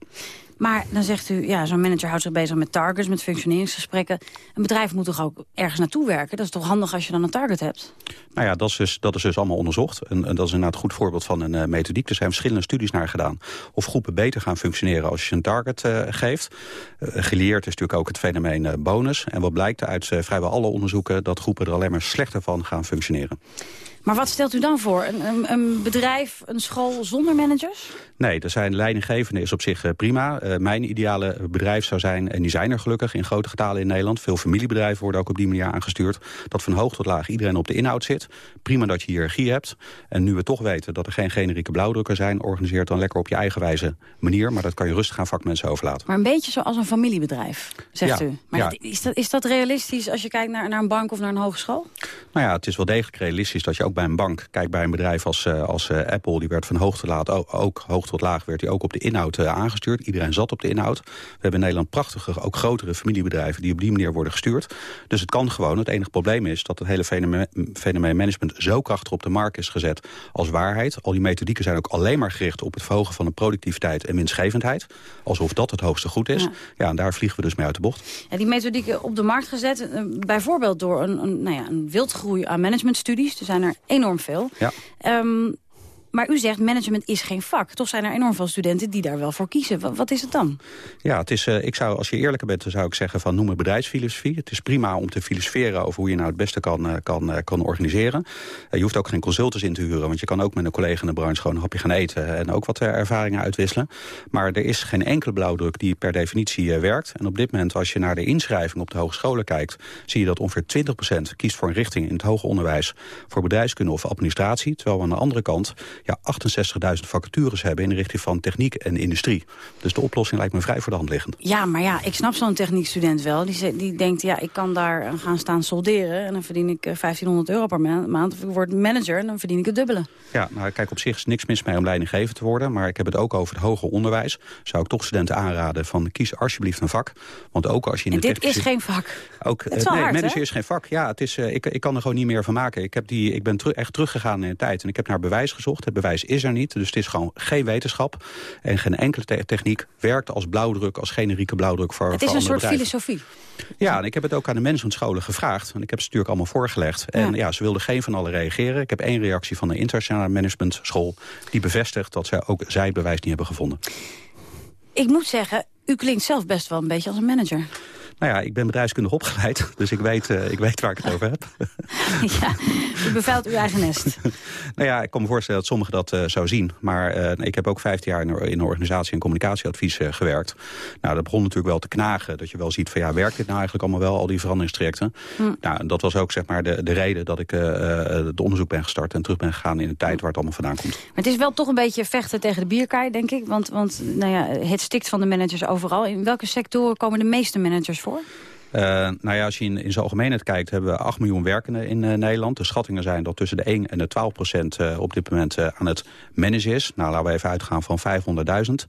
Maar dan zegt u, ja, zo'n manager houdt zich bezig met targets, met functioneringsgesprekken. Een bedrijf moet toch ook ergens naartoe werken? Dat is toch handig als je dan een target hebt? Nou ja, dat is dus, dat is dus allemaal onderzocht. En, en dat is inderdaad een goed voorbeeld van een eh, methodiek. Er zijn verschillende studies naar gedaan. Of groepen beter gaan functioneren als je een target eh, geeft. Eh, geleerd is natuurlijk ook het fenomeen bonus. En wat blijkt uit vrijwel alle onderzoeken... dat groepen er alleen maar slechter van gaan functioneren. Maar wat stelt u dan voor? Een, een, een bedrijf, een school zonder managers? Nee, er zijn leidinggevende is op zich eh, prima. Eh, mijn ideale bedrijf zou zijn, en die zijn er gelukkig in grote getalen in Nederland. Veel familiebedrijven worden ook op die manier aangestuurd. Dat van hoog tot laag iedereen op de inhoud zit. Prima dat je hiërarchie hebt. En nu we toch weten dat er geen generieke blauwdrukker zijn... organiseer het dan lekker op je eigen wijze manier. Maar dat kan je rustig aan vakmensen overlaten. Maar een beetje zoals een familiebedrijf, zegt Ja, u. Maar ja. is, dat, is dat realistisch als je kijkt naar, naar een bank of naar een hogeschool? Nou ja, het is wel degelijk realistisch dat je ook bij een bank... kijkt bij een bedrijf als, eh, als eh, Apple, die werd van hoog tot, laat, ook, ook hoog tot laag... werd die ook op de inhoud eh, aangestuurd. Iedereen zat op de inhoud. We hebben in Nederland prachtige, ook grotere familiebedrijven... die op die manier worden gestuurd. Dus het kan gewoon. Het enige probleem is dat het hele fenomeen, fenomeen management... zo krachtig op de markt is gezet als waarheid. Al die methodieken zijn ook alleen maar gericht op het verhogen van de productiviteit en winstgevendheid. Alsof dat het hoogste goed is. Ja. Ja, en daar vliegen we dus mee uit de bocht. Ja, die methodieken op de markt gezet, bijvoorbeeld door een, een, nou ja, een wildgroei aan managementstudies. Er zijn er enorm veel. Ja. Ehm, maar u zegt management is geen vak. Toch zijn er enorm veel studenten die daar wel voor kiezen. Wat, is het dan? Ja, het is, eh, ik zou, als je eerlijker bent, dan zou ik zeggen van noem het bedrijfsfilosofie. Het is prima om te filosoferen over hoe je nou het beste kan, eh, kan, eh, kan organiseren. Je hoeft ook geen consultants in te huren, want je kan ook met een collega in de branche gewoon een hapje gaan eten en ook wat ervaringen uitwisselen. Maar er is geen enkele blauwdruk die per definitie werkt. En op dit moment, als je naar de inschrijving op de hogescholen kijkt, zie je dat ongeveer 20% kiest voor een richting in het hoger onderwijs voor bedrijfskunde of administratie. Terwijl we aan de andere kant ja, 68.000 vacatures hebben in de richting van techniek en industrie. Dus de oplossing lijkt me vrij voor de hand liggend. Ja, maar ja, ik snap zo'n techniekstudent wel. Die, die denkt, ja, ik kan daar eh, gaan staan solderen... en dan verdien ik eh, 1500 euro per ma- maand. Of ik word manager en dan verdien ik het dubbele. Ja, nou kijk, op zich is niks mis mee om leidinggevend te worden. Maar ik heb het ook over het hoger onderwijs. Zou ik toch studenten aanraden van kies alsjeblieft een vak. Want ook als je in En de dit is geen vak. Ook, Het is eh, nee, hard, manager hè? is geen vak. Ja, het is, eh, ik, ik kan er gewoon niet meer van maken. Ik, heb die, ik ben teru- echt teruggegaan in de tijd. En ik heb naar bewijs gezocht. Het bewijs is er niet. Dus het is gewoon geen wetenschap. En geen enkele te- techniek werkt als blauwdruk, als generieke blauwdruk voor Het is voor een soort bedrijven. filosofie. Ja, en ik heb het ook aan de managementscholen gevraagd. Want ik heb ze natuurlijk allemaal voorgelegd. En ja. ze wilden geen van allen reageren. Ik heb één reactie van de internationale managementschool... die bevestigt dat zij ook zij het bewijs niet hebben gevonden. Ik moet zeggen, u klinkt zelf best wel een beetje als een manager. Nou ja, ik ben bedrijfskundig opgeleid, dus ik weet, eh, ik weet waar ik het over heb. ja, u beveilt uw eigen nest. nou ja, ik kan me voorstellen dat sommigen dat eh, zo zien. Maar eh, ik heb ook 15 jaar in, een- in organisatie- en communicatieadvies gewerkt. Nou, dat begon natuurlijk wel te knagen. Dat je wel ziet van ja, werkt dit nou eigenlijk allemaal wel, al die veranderingstrajecten? Hm. Nou, en dat was ook zeg maar de, de reden dat ik het onderzoek ben gestart... en terug ben gegaan in de tijd waar het allemaal vandaan komt. Maar het is wel toch een beetje vechten tegen de bierkaai, denk ik. Want, want nou ja, het stikt van de managers overal. In welke sectoren komen de meeste managers voor? voor? Eh, nou ja, als je in, in zijn algemeenheid kijkt, hebben we 8 miljoen werkenden in eh, Nederland. De schattingen zijn dat tussen de 1 en de 12 procent eh, op dit moment aan het managen is. Nou, laten we even uitgaan van 500.000.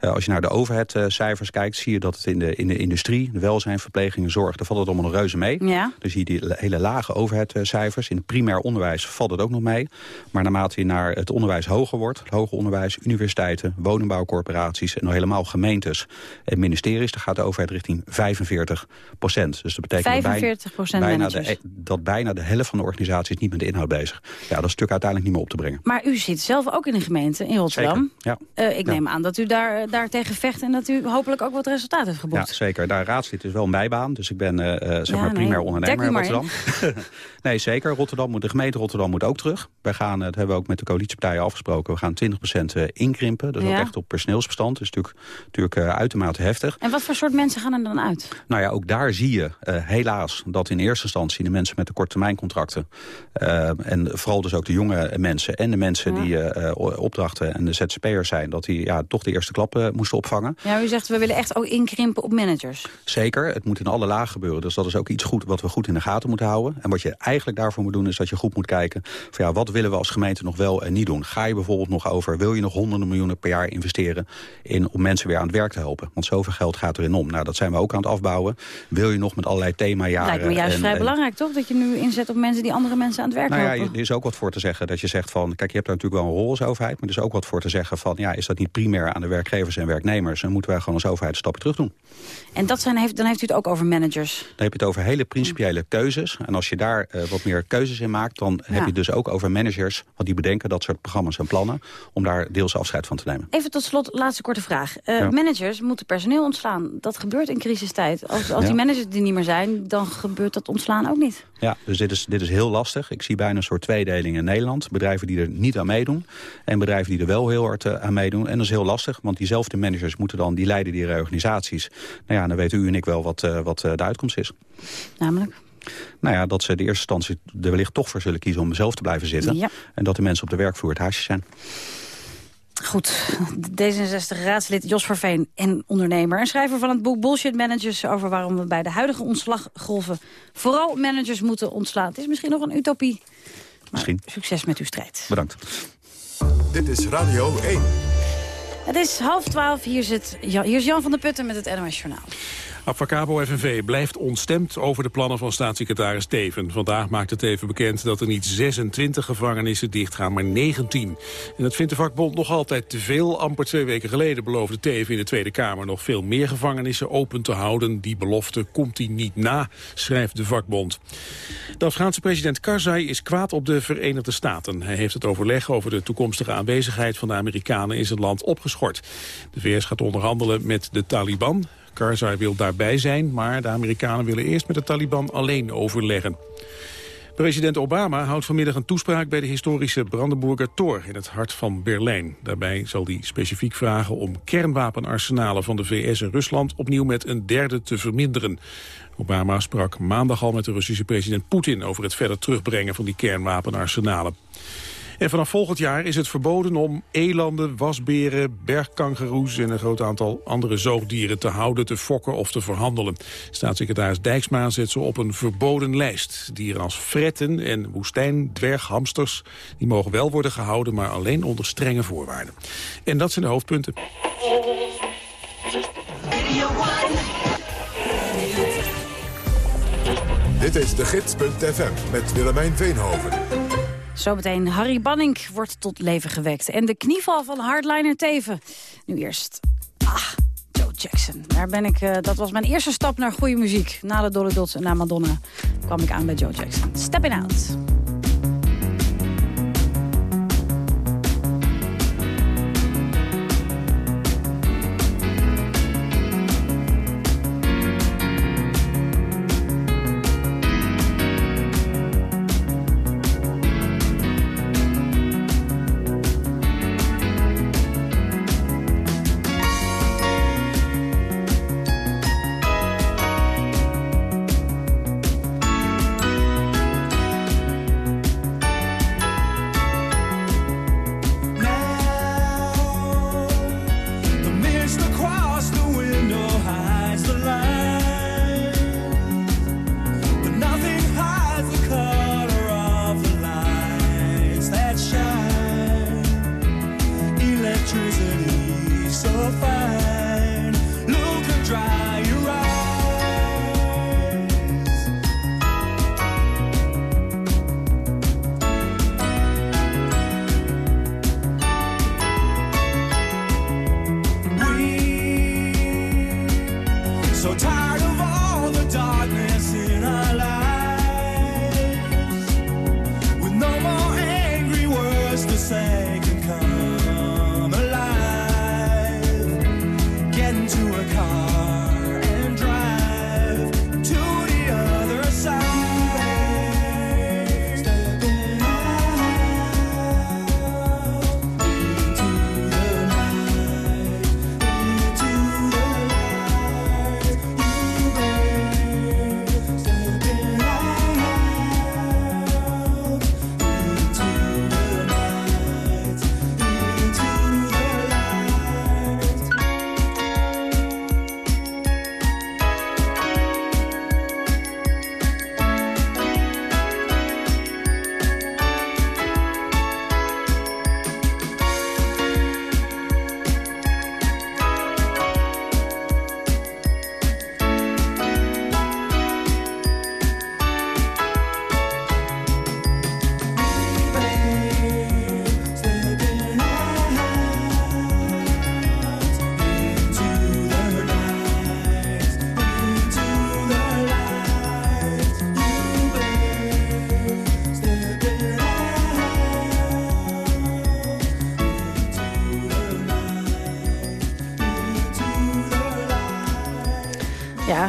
Eh, als je naar de overheadcijfers kijkt, zie je dat het in de, in de industrie, de welzijn, verpleging en zorg, daar valt het allemaal nog reuze mee. Ja. Dus zie je die hele lage overheadcijfers. In het primair onderwijs valt het ook nog mee. Maar naarmate je naar het onderwijs hoger wordt, het hoger onderwijs, universiteiten, woningbouwcorporaties en nog helemaal gemeentes en ministeries, dan gaat de overheid richting 45 procent. Dus dat betekent dat bijna- 45% bijna managers. de, dat bijna de helft van de organisatie is niet met de inhoud bezig. Ja, dat is natuurlijk uiteindelijk niet meer op te brengen. Maar u zit zelf ook in een gemeente in Rotterdam. Ja. Eh, ik neem aan dat u daar, daar tegen vecht en dat u hopelijk ook wat resultaat heeft Ja, geboekt. zeker. Daar raadslid is wel een bijbaan. Dus ik ben eh, eh, zeg Ja, maar nee. primair ondernemer in Rotterdam. nee, zeker. Rotterdam moet, de gemeente Rotterdam moet ook terug. Wij gaan, eh, dat hebben we ook met de coalitiepartijen afgesproken. We gaan 20% eh, inkrimpen. Dus Ja. ook echt op personeelsbestand. Dat is natuurlijk, natuurlijk eh, uitermate heftig. En wat voor soort mensen gaan er dan uit? Nou ja, ook daar zie je helaas dat in eerste instantie de mensen met de korttermijncontracten... eh, en vooral dus ook de jonge mensen en de mensen die opdrachten en de ZZP'ers zijn... dat die ja, toch de eerste klap moesten opvangen. Ja, u zegt we willen echt ook inkrimpen op managers. Zeker, het moet in alle lagen gebeuren. Dus dat is ook iets goed wat we goed in de gaten moeten houden. En wat je eigenlijk daarvoor moet doen is dat je goed moet kijken... van ja, wat willen we als gemeente nog wel en niet doen? Ga je bijvoorbeeld nog over, wil je nog honderden miljoenen per jaar investeren... In, om mensen weer aan het werk te helpen? Want zoveel geld gaat erin om. Nou, dat zijn we ook aan het afbouwen. Wil je nog met allerlei themajaren... Lijkt me juist en- vrij en- belangrijk, toch? Dat je nu inzet op mensen die andere mensen aan het werk nou ja, helpen. je- er is ook wat voor te zeggen dat je zegt van... kijk, je hebt daar natuurlijk wel een rol als overheid... maar er is ook wat voor te zeggen van... ja, is dat niet primair aan de werkgevers en werknemers... en moeten wij gewoon als overheid een stapje terug doen. En dat zijn, heeft, dan heeft u het ook over managers. Dan heb je het over hele principiële keuzes. En als je daar eh, wat meer keuzes in maakt... dan heb je het dus ook over managers... want die bedenken dat soort programma's en plannen... om daar deels afscheid van te nemen. Even tot slot, laatste korte vraag. Eh. Managers moeten personeel ontslaan. Dat gebeurt in crisistijd. Als, als die managers die niet meer zijn... dan gebeurt dat ontslaan ook niet. Ja, dus dit is, dit is heel lastig. Ik zie bijna een soort tweedeling in Nederland. Bedrijven die er niet aan meedoen. En bedrijven die er wel heel hard eh, aan meedoen. En dat is heel lastig, want diezelfde managers moeten dan... die leiden die reorganisaties. Nou ja, dan weten u en ik wel wat, eh, wat eh, de uitkomst is. Namelijk? Nou ja, dat ze de eerste instantie er wellicht toch voor zullen kiezen... om zelf te blijven zitten. Ja. En dat de mensen op de werkvloer het huisje zijn. Goed, D66-raadslid Jos Verveen en ondernemer. En schrijver van het boek Bullshit Managers... over waarom we bij de huidige ontslaggolven... vooral managers moeten ontslaan. Het is misschien nog een utopie. Maar Misschien. succes met uw strijd. Bedankt. Dit is Radio 1. Het is half twaalf. Hier, zit Jan, hier is Jan van der Putten met het NOS Journaal. Avacabo FNV blijft ontstemd over de plannen van staatssecretaris Teven. Vandaag maakte Teven bekend dat er niet 26 gevangenissen dichtgaan, maar 19. En dat vindt de vakbond nog altijd te veel. Amper twee weken geleden beloofde Teven in de Tweede Kamer nog veel meer gevangenissen open te houden. Die belofte komt hij niet na, schrijft de vakbond. De Afghaanse president Karzai is kwaad op de Verenigde Staten. Hij heeft het overleg over de toekomstige aanwezigheid van de Amerikanen in zijn land opgeschort. De VS gaat onderhandelen met de Taliban. Karzai wil daarbij zijn, maar de Amerikanen willen eerst met de Taliban alleen overleggen. President Obama houdt vanmiddag een toespraak bij de historische Brandenburger Tor in het hart van Berlijn. Daarbij zal hij specifiek vragen om kernwapenarsenalen van de VS en Rusland opnieuw met een derde te verminderen. Obama sprak maandag al met de Russische president Poetin over het verder terugbrengen van die kernwapenarsenalen. En vanaf volgend jaar is het verboden om elanden, wasberen, bergkangeroes en een groot aantal andere zoogdieren te houden, te fokken of te verhandelen. Staatssecretaris Dijksma zet ze op een verboden lijst. Dieren als fretten en woestijndwerghamsters die mogen wel worden gehouden, maar alleen onder strenge voorwaarden. En dat zijn de hoofdpunten. Dit is de gids.fm met Willemijn Veenhoven. Zometeen Harry Banning wordt tot leven gewekt. En de knieval van hardliner Teven. Nu eerst. Ah, Joe Jackson. Daar ben ik, eh, dat was mijn eerste stap naar goede muziek. Na de Dolly Dots en na Madonna kwam ik aan bij Joe Jackson. Stepping Out.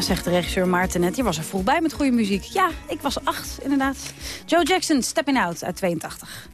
Zegt de regisseur Maarten net. Je was er vroeg bij met goede muziek. Ja, ik was acht, inderdaad. Joe Jackson, Stepping Out uit 82.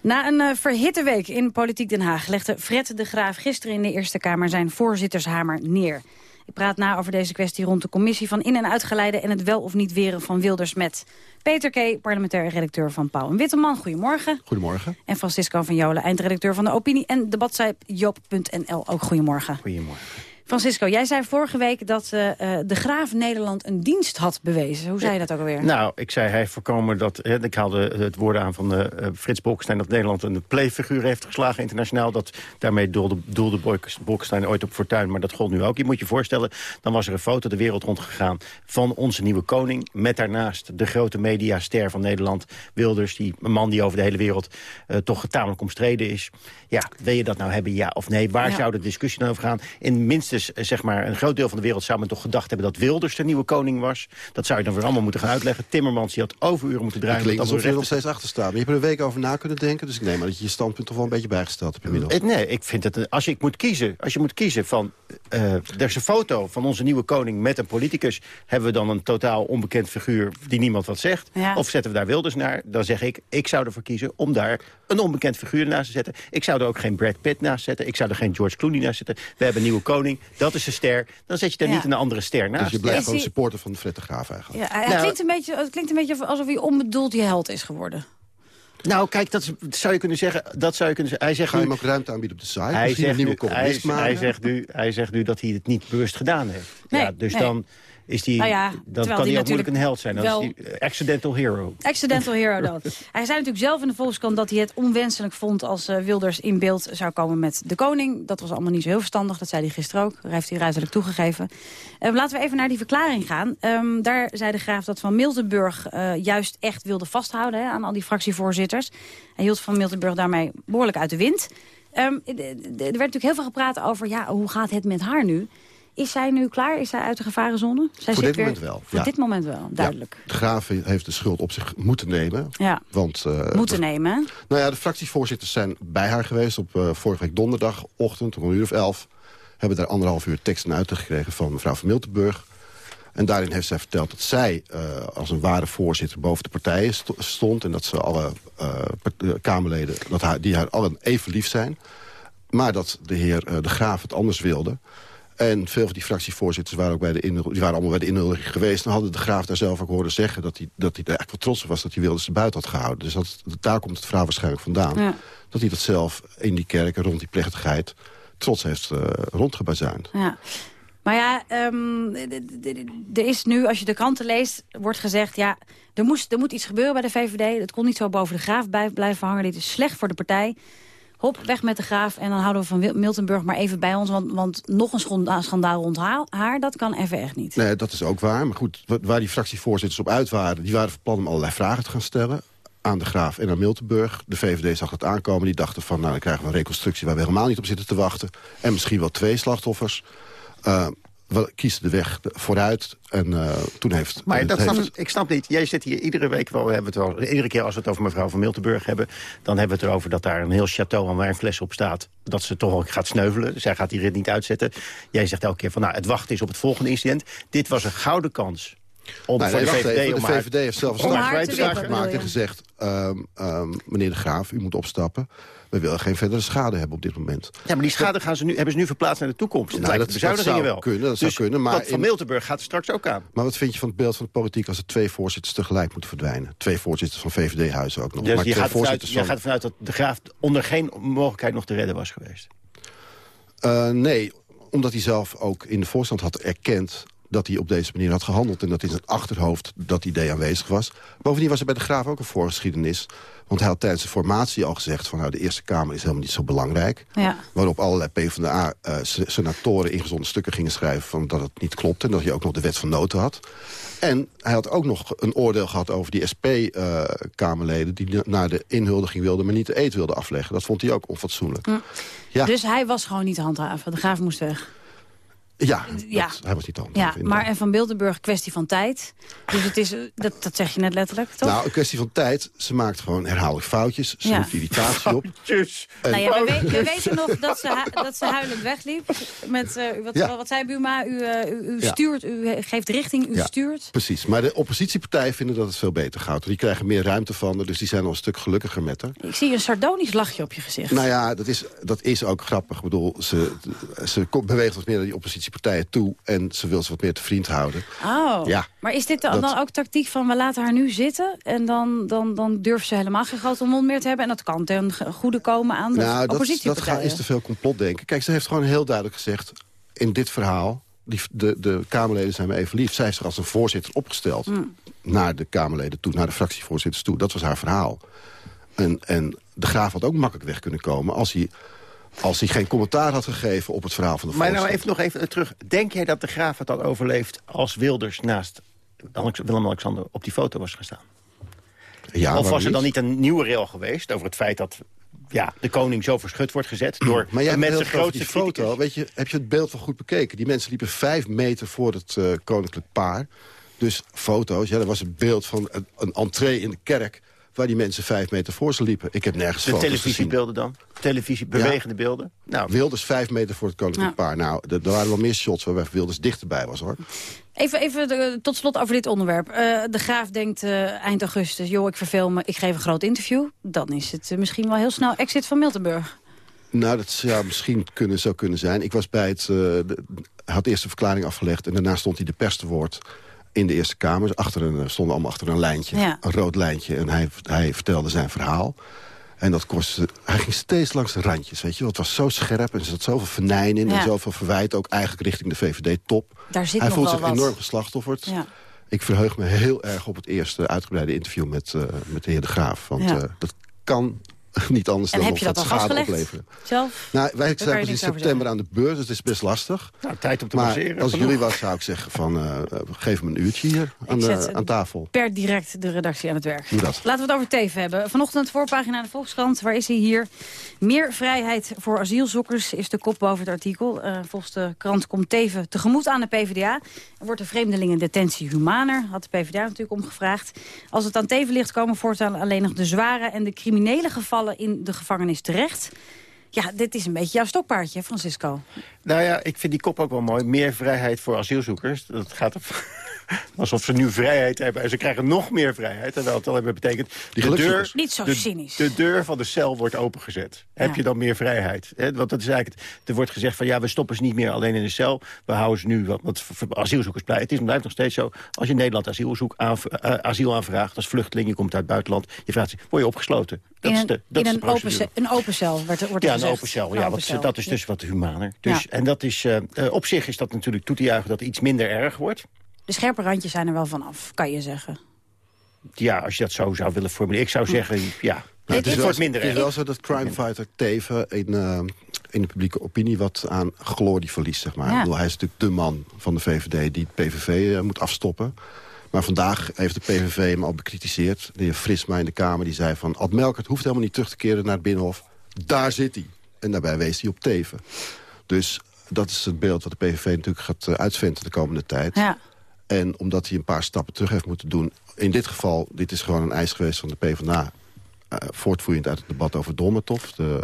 Na een eh, verhitte week in Politiek Den Haag... legde Fred de Graaf gisteren in de Eerste Kamer zijn voorzittershamer neer. Ik praat na over deze kwestie rond de commissie van in- en uitgeleide... en het wel of niet weren van Wilders met Peter K., parlementair redacteur van Pauw en Witteman. Goedemorgen. Goedemorgen. En Francisco van Jolen, eindredacteur van de Opinie... en debatsite joop.nl. Ook goedemorgen. Goedemorgen. Francisco, jij zei vorige week dat eh, eh, de Graaf Nederland een dienst had bewezen. Hoe zei je dat ook alweer? Nou, ik zei hij voorkomen dat... Hè, ik haalde het woord aan van eh, Frits Bolkestein... dat Nederland een playfiguur heeft geslagen internationaal. Dat, daarmee doelde, doelde Bolk- Bolkestein ooit op fortuin, maar dat gold nu ook. Je moet je voorstellen, dan was er een foto de wereld rondgegaan... van onze nieuwe koning, met daarnaast de grote mediaster van Nederland... Wilders, die een man die over de hele wereld toch tamelijk omstreden is. Ja, wil je dat nou hebben, ja of nee? Waar Ja. zou de discussie dan over gaan? In minstens, eh, zeg maar, een groot deel van de wereld zou men toch gedacht hebben... dat Wilders de nieuwe koning was. Dat zou je dan weer allemaal moeten gaan uitleggen. Timmermans, die had overuren moeten draaien. Het klinkt dat alsof je er nog steeds achter staat. Maar je hebt er een week over na kunnen denken. Dus ik neem aan dat je je standpunt toch wel een beetje bijgesteld hebt inmiddels. Eh, Nee, ik vind het, een- als je ik moet kiezen, als je moet kiezen van, eh, er is een foto van onze nieuwe koning met een politicus, hebben we dan een totaal onbekend figuur die niemand wat zegt? Ja. Of zetten we daar Wilders naar? Dan zeg ik, ik zou ervoor kiezen om daar een onbekend figuur naast te zetten. Ik zou er ook geen Brad Pitt naast zetten. Ik zou er geen George Clooney naast zetten. We hebben een nieuwe koning, dat is een ster. Dan zet je Ja. niet een andere ster naast. Dus je blijft Is gewoon hij- supporter van Fred de Graaf eigenlijk. Ja, hij Nou- klinkt, een beetje, het klinkt een beetje alsof hij onbedoeld je held is geworden. Nou, kijk, dat zou je kunnen zeggen. Dat zou je kunnen zeggen. Hij zegt Ga je hem ook ruimte aanbieden op de site? Hij zegt, nieuwe nu, hij, hij, zegt nu, hij zegt nu dat hij het niet bewust gedaan heeft. Nee, ja, dus nee. dan, is die, Nou ja, dan kan die hij ook moeilijk een held zijn. Dan wel- is hij accidental hero. Accidental hero dan. Hij zei natuurlijk zelf in de Volkskrant dat hij het onwenselijk vond... als eh, Wilders in beeld zou komen met de koning. Dat was allemaal niet zo heel verstandig, dat zei hij gisteren ook. Daar heeft hij ruiterlijk toegegeven. Eh, laten we even naar die verklaring gaan. Ehm, daar zei de graaf dat Van Miltenburg eh, juist echt wilde vasthouden... Hè, aan al die fractievoorzitters. Hij hield Van Miltenburg daarmee behoorlijk uit de wind. Ehm, er werd natuurlijk heel veel gepraat over... ja, hoe gaat het met haar nu? Is zij nu klaar? Is zij uit de gevarenzone? Zij Voor zit dit weer- moment wel, Voor ja. dit moment wel, duidelijk. De Graaf heeft de schuld op zich moeten nemen. Ja, Want, eh, moeten nemen. Nou ja, de fractievoorzitters zijn bij haar geweest op eh, vorige week donderdagochtend om een uur of elf. Hebben daar anderhalf uur tekst en uitleg gekregen van mevrouw van Miltenburg. En daarin heeft zij verteld dat zij eh, als een ware voorzitter boven de partijen sto- stond. En dat ze alle Kamerleden, dat haar, die haar allen even lief zijn. Maar dat de heer De Graaf het anders wilde. En veel van die fractievoorzitters waren, ook bij de inhul- die waren allemaal bij de inhuldiging geweest. En hadden de Graaf daar zelf ook horen zeggen... dat hij, dat hij er eigenlijk wel trots op was dat hij wilde ze buiten had gehouden. Dus dat, daar komt het verhaal waarschijnlijk vandaan. Ja. Dat hij dat zelf in die kerk rond die plechtigheid... trots heeft eh rondgebazuind. Ja. Maar ja, ehm, er is nu, als je de kranten leest, wordt gezegd... ja, er, moest, er moet iets gebeuren bij de VVD. Het kon niet zo boven de graaf blijven hangen. Dit is slecht voor de partij. Hop, weg met de graaf. En dan houden we van Miltenburg maar even bij ons. Want, want nog een schandaal rond haar, dat kan even echt niet. Nee, dat is ook waar. Maar goed, wa- waar die fractievoorzitters op uit waren... die waren van plan om allerlei vragen te gaan stellen aan de Graaf en aan Miltenburg. De VVD zag het aankomen. Die dachten van, nou, dan krijgen we een reconstructie... waar we helemaal niet op zitten te wachten. En misschien wel twee slachtoffers. Eh, we kiezen de weg vooruit. En eh, toen heeft... Maar dat heeft- snap, ik snap niet. Jij zit hier iedere week wel, we hebben het wel. Iedere keer als we het over mevrouw van Miltenburg hebben, dan hebben we het erover dat daar een heel château aan wijnflessen op staat. Dat ze toch ook gaat sneuvelen. Zij gaat die rit niet uitzetten. Jij zegt elke keer van, nou, het wachten is op het volgende incident. Dit was een gouden kans. Om Nee, voor nee, de wacht VVD even. de haar- VVD heeft zelf een wippen, gemaakt en gezegd... ehm, ehm, meneer de Graaf, u moet opstappen. We willen geen verdere schade hebben op dit moment. Ja, maar die schade gaan ze nu, hebben ze nu verplaatst naar de toekomst. Nou, dat- de dat zou wel. kunnen, dat zou Dus kunnen, maar dat van in- Miltenburg gaat straks ook aan. Maar wat vind je van het beeld van de politiek... als er twee voorzitters tegelijk moeten verdwijnen? Twee voorzitters van VVD-huizen ook nog. Dus maar je gaat, vanuit, je van... gaat ervan uit dat de graaf onder geen mogelijkheid nog te redden was geweest. Eh, nee, omdat hij zelf ook in de voorstand had erkend dat hij op deze manier had gehandeld... en dat in zijn achterhoofd dat idee aanwezig was. Bovendien was er bij de Graaf ook een voorgeschiedenis. Want hij had tijdens de formatie al gezegd... van nou, de Eerste Kamer is helemaal niet zo belangrijk. Ja. Waarop allerlei PvdA-senatoren ingezonden stukken gingen schrijven... Van dat het niet klopt en dat hij ook nog de wet van noten had. En hij had ook nog een oordeel gehad over die SP-Kamerleden... die naar de inhuldiging wilden, maar niet de eet wilden afleggen. Dat vond hij ook onfatsoenlijk. Hm. Ja. Dus hij was gewoon niet te handhaven. De graaf moest weg. Ja, Ja. dat- hij was niet anders. Ja, maar en Van Bilderburg kwestie van tijd. Dus het is, dat, dat zeg je net letterlijk, toch? Nou, een kwestie van tijd. Ze maakt gewoon herhaaldelijk foutjes. Ze Ja. irritatie op. En- nou ja, we, we- we weten nog dat ze, hu- dat ze huilend wegliep. Met, eh, wat, Ja. wat zei Buma? U, eh, u, u Ja. stuurt, u geeft richting, u Ja, stuurt. Precies, maar de oppositiepartijen vinden dat het veel beter gaat. Die krijgen meer ruimte van haar, dus die zijn al een stuk gelukkiger met haar. Ik zie een sardonisch lachje op je gezicht. Nou ja, dat is, dat is ook grappig. Ik bedoel, ze, ze beweegt wat meer naar die oppositiepartijen toe... en ze wil ze wat meer te vriend houden. Oh, Ja, maar is dit dan, dat- dan ook tactiek van we laten haar nu zitten... en dan, dan, dan durft ze helemaal geen grote mond meer te hebben... en dat kan ten goede komen aan de nou, dat, dat oppositiepartijen? ga- is te veel complotdenken. Kijk, ze heeft gewoon heel duidelijk gezegd... in dit verhaal, die, de, de Kamerleden zijn me even lief... zij heeft zich als een voorzitter opgesteld... Mm. naar de Kamerleden toe, naar de fractievoorzitters toe. Dat was haar verhaal. En, en de graaf had ook makkelijk weg kunnen komen... als hij, als hij geen commentaar had gegeven op het verhaal van de Maar nou even nog even terug. Denk jij dat de graaf het had overleefd als Wilders naast Alex- Willem-Alexander op die foto was gestaan? Ja, of was er dan niet een nieuwe rail geweest over het feit dat ja, de koning zo verschut wordt gezet door Maar jij het over grootste foto. Weet je, heb je het beeld wel goed bekeken? Die mensen liepen vijf meter voor het eh, koninklijk paar. Dus foto's, ja, er was een beeld van een, een entree in de kerk... waar die mensen vijf meter voor ze liepen. Ik heb nergens De foto's gezien. televisiebeelden dan? Televisie, bewegende beelden? Nou, Wilders vijf meter voor het koninklijk Ja. paar. Nou, er, er waren wel meer shots waarbij Wilders dichterbij was, hoor. Even, even de- tot slot over dit onderwerp. Eh, de graaf denkt eh, eind augustus, joh, ik verveel me, ik geef een groot interview. Dan is het eh, misschien wel heel snel exit van Miltenburg. Nou, dat zou misschien kunnen, zou kunnen zijn. Ik was bij het... eh, de- had eerst een verklaring afgelegd... en daarna stond hij de pers te woord in de Eerste Kamer. Achter een, stonden allemaal achter een lijntje, Ja. een rood lijntje. En hij, hij vertelde zijn verhaal. En dat kostte... Hij ging steeds langs de randjes, weet je wel. Het was zo scherp en er zat zoveel venijn in... Ja. en zoveel verwijt, ook eigenlijk richting de VVD-top. Daar zit Hij nog voelt wel zich wat. enorm geslachtofferd. Ja. Ik verheug me heel erg op het eerste uitgebreide interview met, eh, met de heer De Graaf. Want Ja. eh, dat kan niet anders En dan heb je dat al schade opleveren. Zelf? Nou, wij zijn pas in september aan de beurt, dus het is best lastig. Nou, tijd om te maar baseren. als Genoeg. jullie was, zou ik zeggen van, eh, eh, geef me een uurtje hier aan, de, aan tafel. Per direct de redactie aan het werk. Doe dat. Laten we het over Teven hebben. Vanochtend voorpagina in de Volkskrant. Waar is hij hier? Meer vrijheid voor asielzoekers is de kop boven het artikel. Eh, volgens de krant komt Teven tegemoet aan de PvdA. Er wordt de vreemdelingendetentie humaner. Had de PvdA natuurlijk omgevraagd. Als het aan Teven ligt komen voortaan alleen nog de zware en de criminele gevallen in de gevangenis terecht. Ja, dit is een beetje jouw stokpaardje, Francisco. Nou ja, ik vind die kop ook wel mooi. Meer vrijheid voor asielzoekers. Dat gaat er alsof ze nu vrijheid hebben. En ze krijgen nog meer vrijheid. Het al hebben betekent... Die de deur. Niet zo de, cynisch. De deur van de cel wordt opengezet. Heb je dan meer vrijheid? Hè, want dat is eigenlijk... het- Er wordt gezegd van ja, we stoppen ze niet meer alleen in de cel. We houden ze nu... wat want voor- asielzoekers blijft... Het is, blijft nog steeds zo. Als je in Nederland asielzoek aanv- eh, asiel aanvraagt... als vluchteling, je komt uit het buitenland... Je vraagt zich, word je opgesloten? Dat in is een, de, dat in is de een, open, procedure. ce- een open cel wordt, wordt Ja, een gezegd. open cel. Ja, open wat, cel. dat is dus wat humaner. Dus, Ja. En dat is, eh, eh, op zich is dat natuurlijk toe te juichen dat het iets minder erg wordt. De scherpe randjes zijn er wel vanaf, kan je zeggen. Ja, als je dat zo zou willen formuleren. Ik zou zeggen, ja, Nou, het, het, is wel, wordt minder het is wel zo dat crimefighter Teven in, eh, in de publieke opinie wat aan glorie verliest. Zeg maar. Ja. Ik bedoel, hij is natuurlijk de man van de VVD die het PVV eh, moet afstoppen. Maar vandaag heeft de PVV hem al bekritiseerd. De heer Frisma in de Kamer die zei van... Ad Melkert hoeft helemaal niet terug te keren naar het Binnenhof. Daar zit hij. En daarbij wees hij op Teven. Dus dat is het beeld wat de PVV natuurlijk gaat eh, uitventen de komende tijd. Ja. En omdat hij een paar stappen terug heeft moeten doen... in dit geval, dit is gewoon een eis geweest van de PvdA... eh voortvloeiend uit het debat over Dolmetov. De,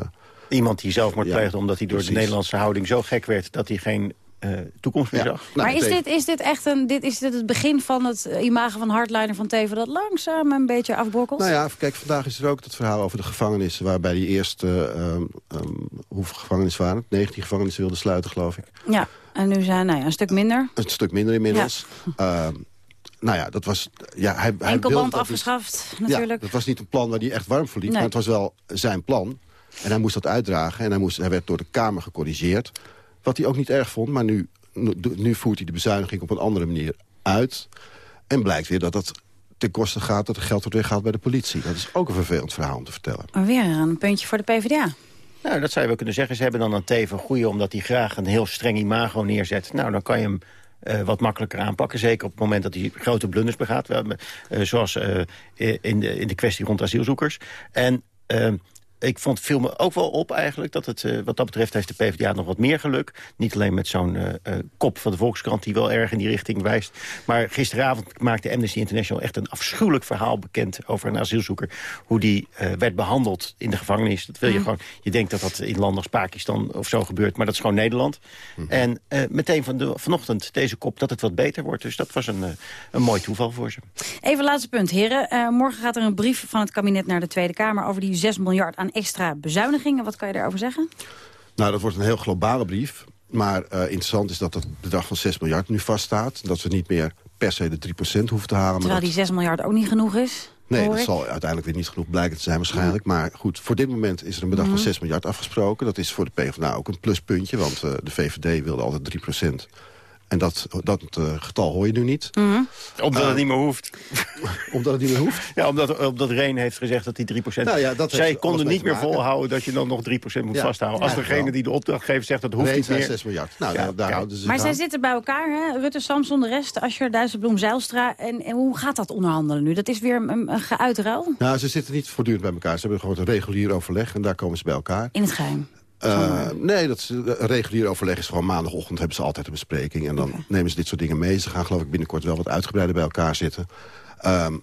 Iemand die zelfmoord Ja, pleegde omdat hij door precies. de Nederlandse houding zo gek werd... dat hij geen eh, toekomst meer Ja. zag. Nou, maar is dit, is dit echt een, dit, is dit het begin van het eh, imago van hardliner van Teven... dat langzaam een beetje afbrokkelt? Nou ja, kijk, vandaag is er ook het verhaal over de gevangenissen... waarbij die eerste, ehm, ehm, hoeveel gevangenissen waren het? 19 gevangenissen wilden sluiten, geloof ik. Ja, en nu zijn nou ja, een stuk minder. Een stuk minder inmiddels. Ehm, nou ja, dat was... Ja, hij, hij wilde Enkelband dat dus- afgeschaft, Ja, natuurlijk. dat was niet een plan waar hij echt warm voor liep. Nee. Maar het was wel zijn plan. En hij moest dat uitdragen. En hij, moest, hij werd door de Kamer gecorrigeerd. Wat hij ook niet erg vond. Maar nu, nu, voert hij de bezuiniging op een andere manier uit. En blijkt weer dat dat ten koste gaat... dat er geld wordt weggehaald bij de politie. Dat is ook een vervelend verhaal om te vertellen. Maar weer een puntje voor de PvdA. Nou, dat zou je wel kunnen zeggen. Ze hebben dan een Teven goeie omdat hij graag een heel streng imago neerzet. Nou, dan kan je hem eh, wat makkelijker aanpakken. Zeker op het moment dat hij grote blunders begaat. Eh, zoals eh, in, de, in de kwestie rond asielzoekers. En... ik vond viel me ook wel op eigenlijk... dat het eh, wat dat betreft heeft de PvdA nog wat meer geluk. Niet alleen met zo'n eh, eh, kop van de Volkskrant... die wel erg in die richting wijst. Maar gisteravond maakte Amnesty International echt een afschuwelijk verhaal bekend... over een asielzoeker. Hoe die werd behandeld in de gevangenis. Dat wil je Mhm. gewoon... Je denkt dat dat in landen als Pakistan of zo gebeurt. Maar dat is gewoon Nederland. En eh, meteen van de, vanochtend deze kop dat het wat beter wordt. Dus dat was een, een mooi toeval voor ze. Even laatste punt, heren. Morgen gaat er een brief van het kabinet naar de Tweede Kamer... over die 6 miljard aan extra bezuinigingen. Wat kan je daarover zeggen? Nou, dat wordt een heel globale brief. Maar eh, interessant is dat het bedrag van 6 miljard nu vaststaat. Dat we niet meer per se de 3% hoeven te halen. Terwijl die 6 miljard ook niet genoeg is. Nee, dat zal uiteindelijk weer niet genoeg blijken te zijn waarschijnlijk. Maar goed, voor dit moment is er een bedrag Mhm. van 6 miljard afgesproken. Dat is voor de PvdA ook een pluspuntje, want eh, de VVD wilde altijd 3 En dat, dat eh, getal hoor je nu niet. Mhm. Omdat Eh, het niet meer hoeft. Omdat het niet meer hoeft? Ja, omdat, omdat Reen heeft gezegd dat die 3%... Nou ja, dat Zij konden niet meer volhouden dat je dan nog 3% moet Ja. vasthouden. Als Ja, degene wel. die de opdrachtgever zegt dat hoeft niet meer. 6 miljard. Nou, Ja, daar, daar ja. houden ze zich Maar zij zitten bij elkaar, hè? Rutte, Samson, de rest, Asscher, Dijsselbloem, Zijlstra. En, en hoe gaat dat onderhandelen nu? Dat is weer een, een geuitruil Nou, ze zitten niet voortdurend bij elkaar. Ze hebben gewoon een regulier overleg en daar komen ze bij elkaar. in het geheim. Eh, nee, dat een regulier overleg is gewoon maandagochtend hebben ze altijd een bespreking. En dan nemen ze dit soort dingen mee. Ze gaan geloof ik binnenkort wel wat uitgebreider bij elkaar zitten. Ehm,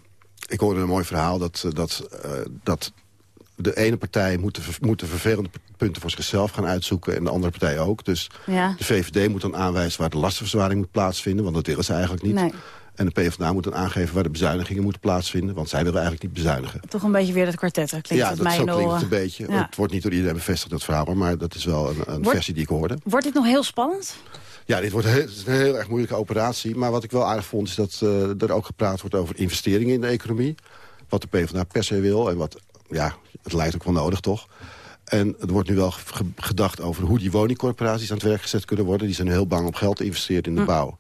ik hoorde een mooi verhaal dat, eh, dat, eh, dat de ene partij moet de, moet de vervelende punten voor zichzelf gaan uitzoeken... en de andere partij ook. Dus Ja. de VVD moet dan aanwijzen waar de lastenverzwaring moet plaatsvinden... want dat willen ze eigenlijk niet. Nee. En de PvdA moet dan aangeven waar de bezuinigingen moeten plaatsvinden... want zij willen eigenlijk niet bezuinigen. Toch een beetje weer dat kwartet. Klinkt ja, het dat mij zo klinkt het een beetje. Ja. Het wordt niet door iedereen bevestigd, dat verhaal... maar dat is wel een, een versie die ik hoorde. Wordt dit nog heel spannend? Ja, dit wordt heel, is een heel erg moeilijke operatie. Maar wat ik wel aardig vond is dat eh, er ook gepraat wordt over investeringen in de economie. Wat de PvdA per se wil. En wat, ja, het lijkt ook wel nodig toch. En er wordt nu wel ge- gedacht over hoe die woningcorporaties aan het werk gezet kunnen worden. Die zijn heel bang om geld te investeren in de Hm. bouw.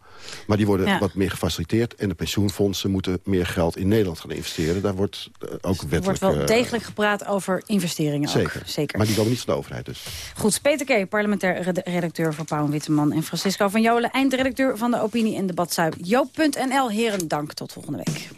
Maar die worden Ja. wat meer gefaciliteerd. En de pensioenfondsen moeten meer geld in Nederland gaan investeren. Daar wordt eh, ook Er wettelijk... wordt wel eh, degelijk gepraat over investeringen Zeker. ook. Zeker. Maar die komen niet van de overheid dus. Goed, Peter K., parlementair red- redacteur voor Pauw en Witteman... en Francisco van Jolen, eindredacteur van de Opinie- en Debatsite. Joop.nl, heren, dank. Tot volgende week.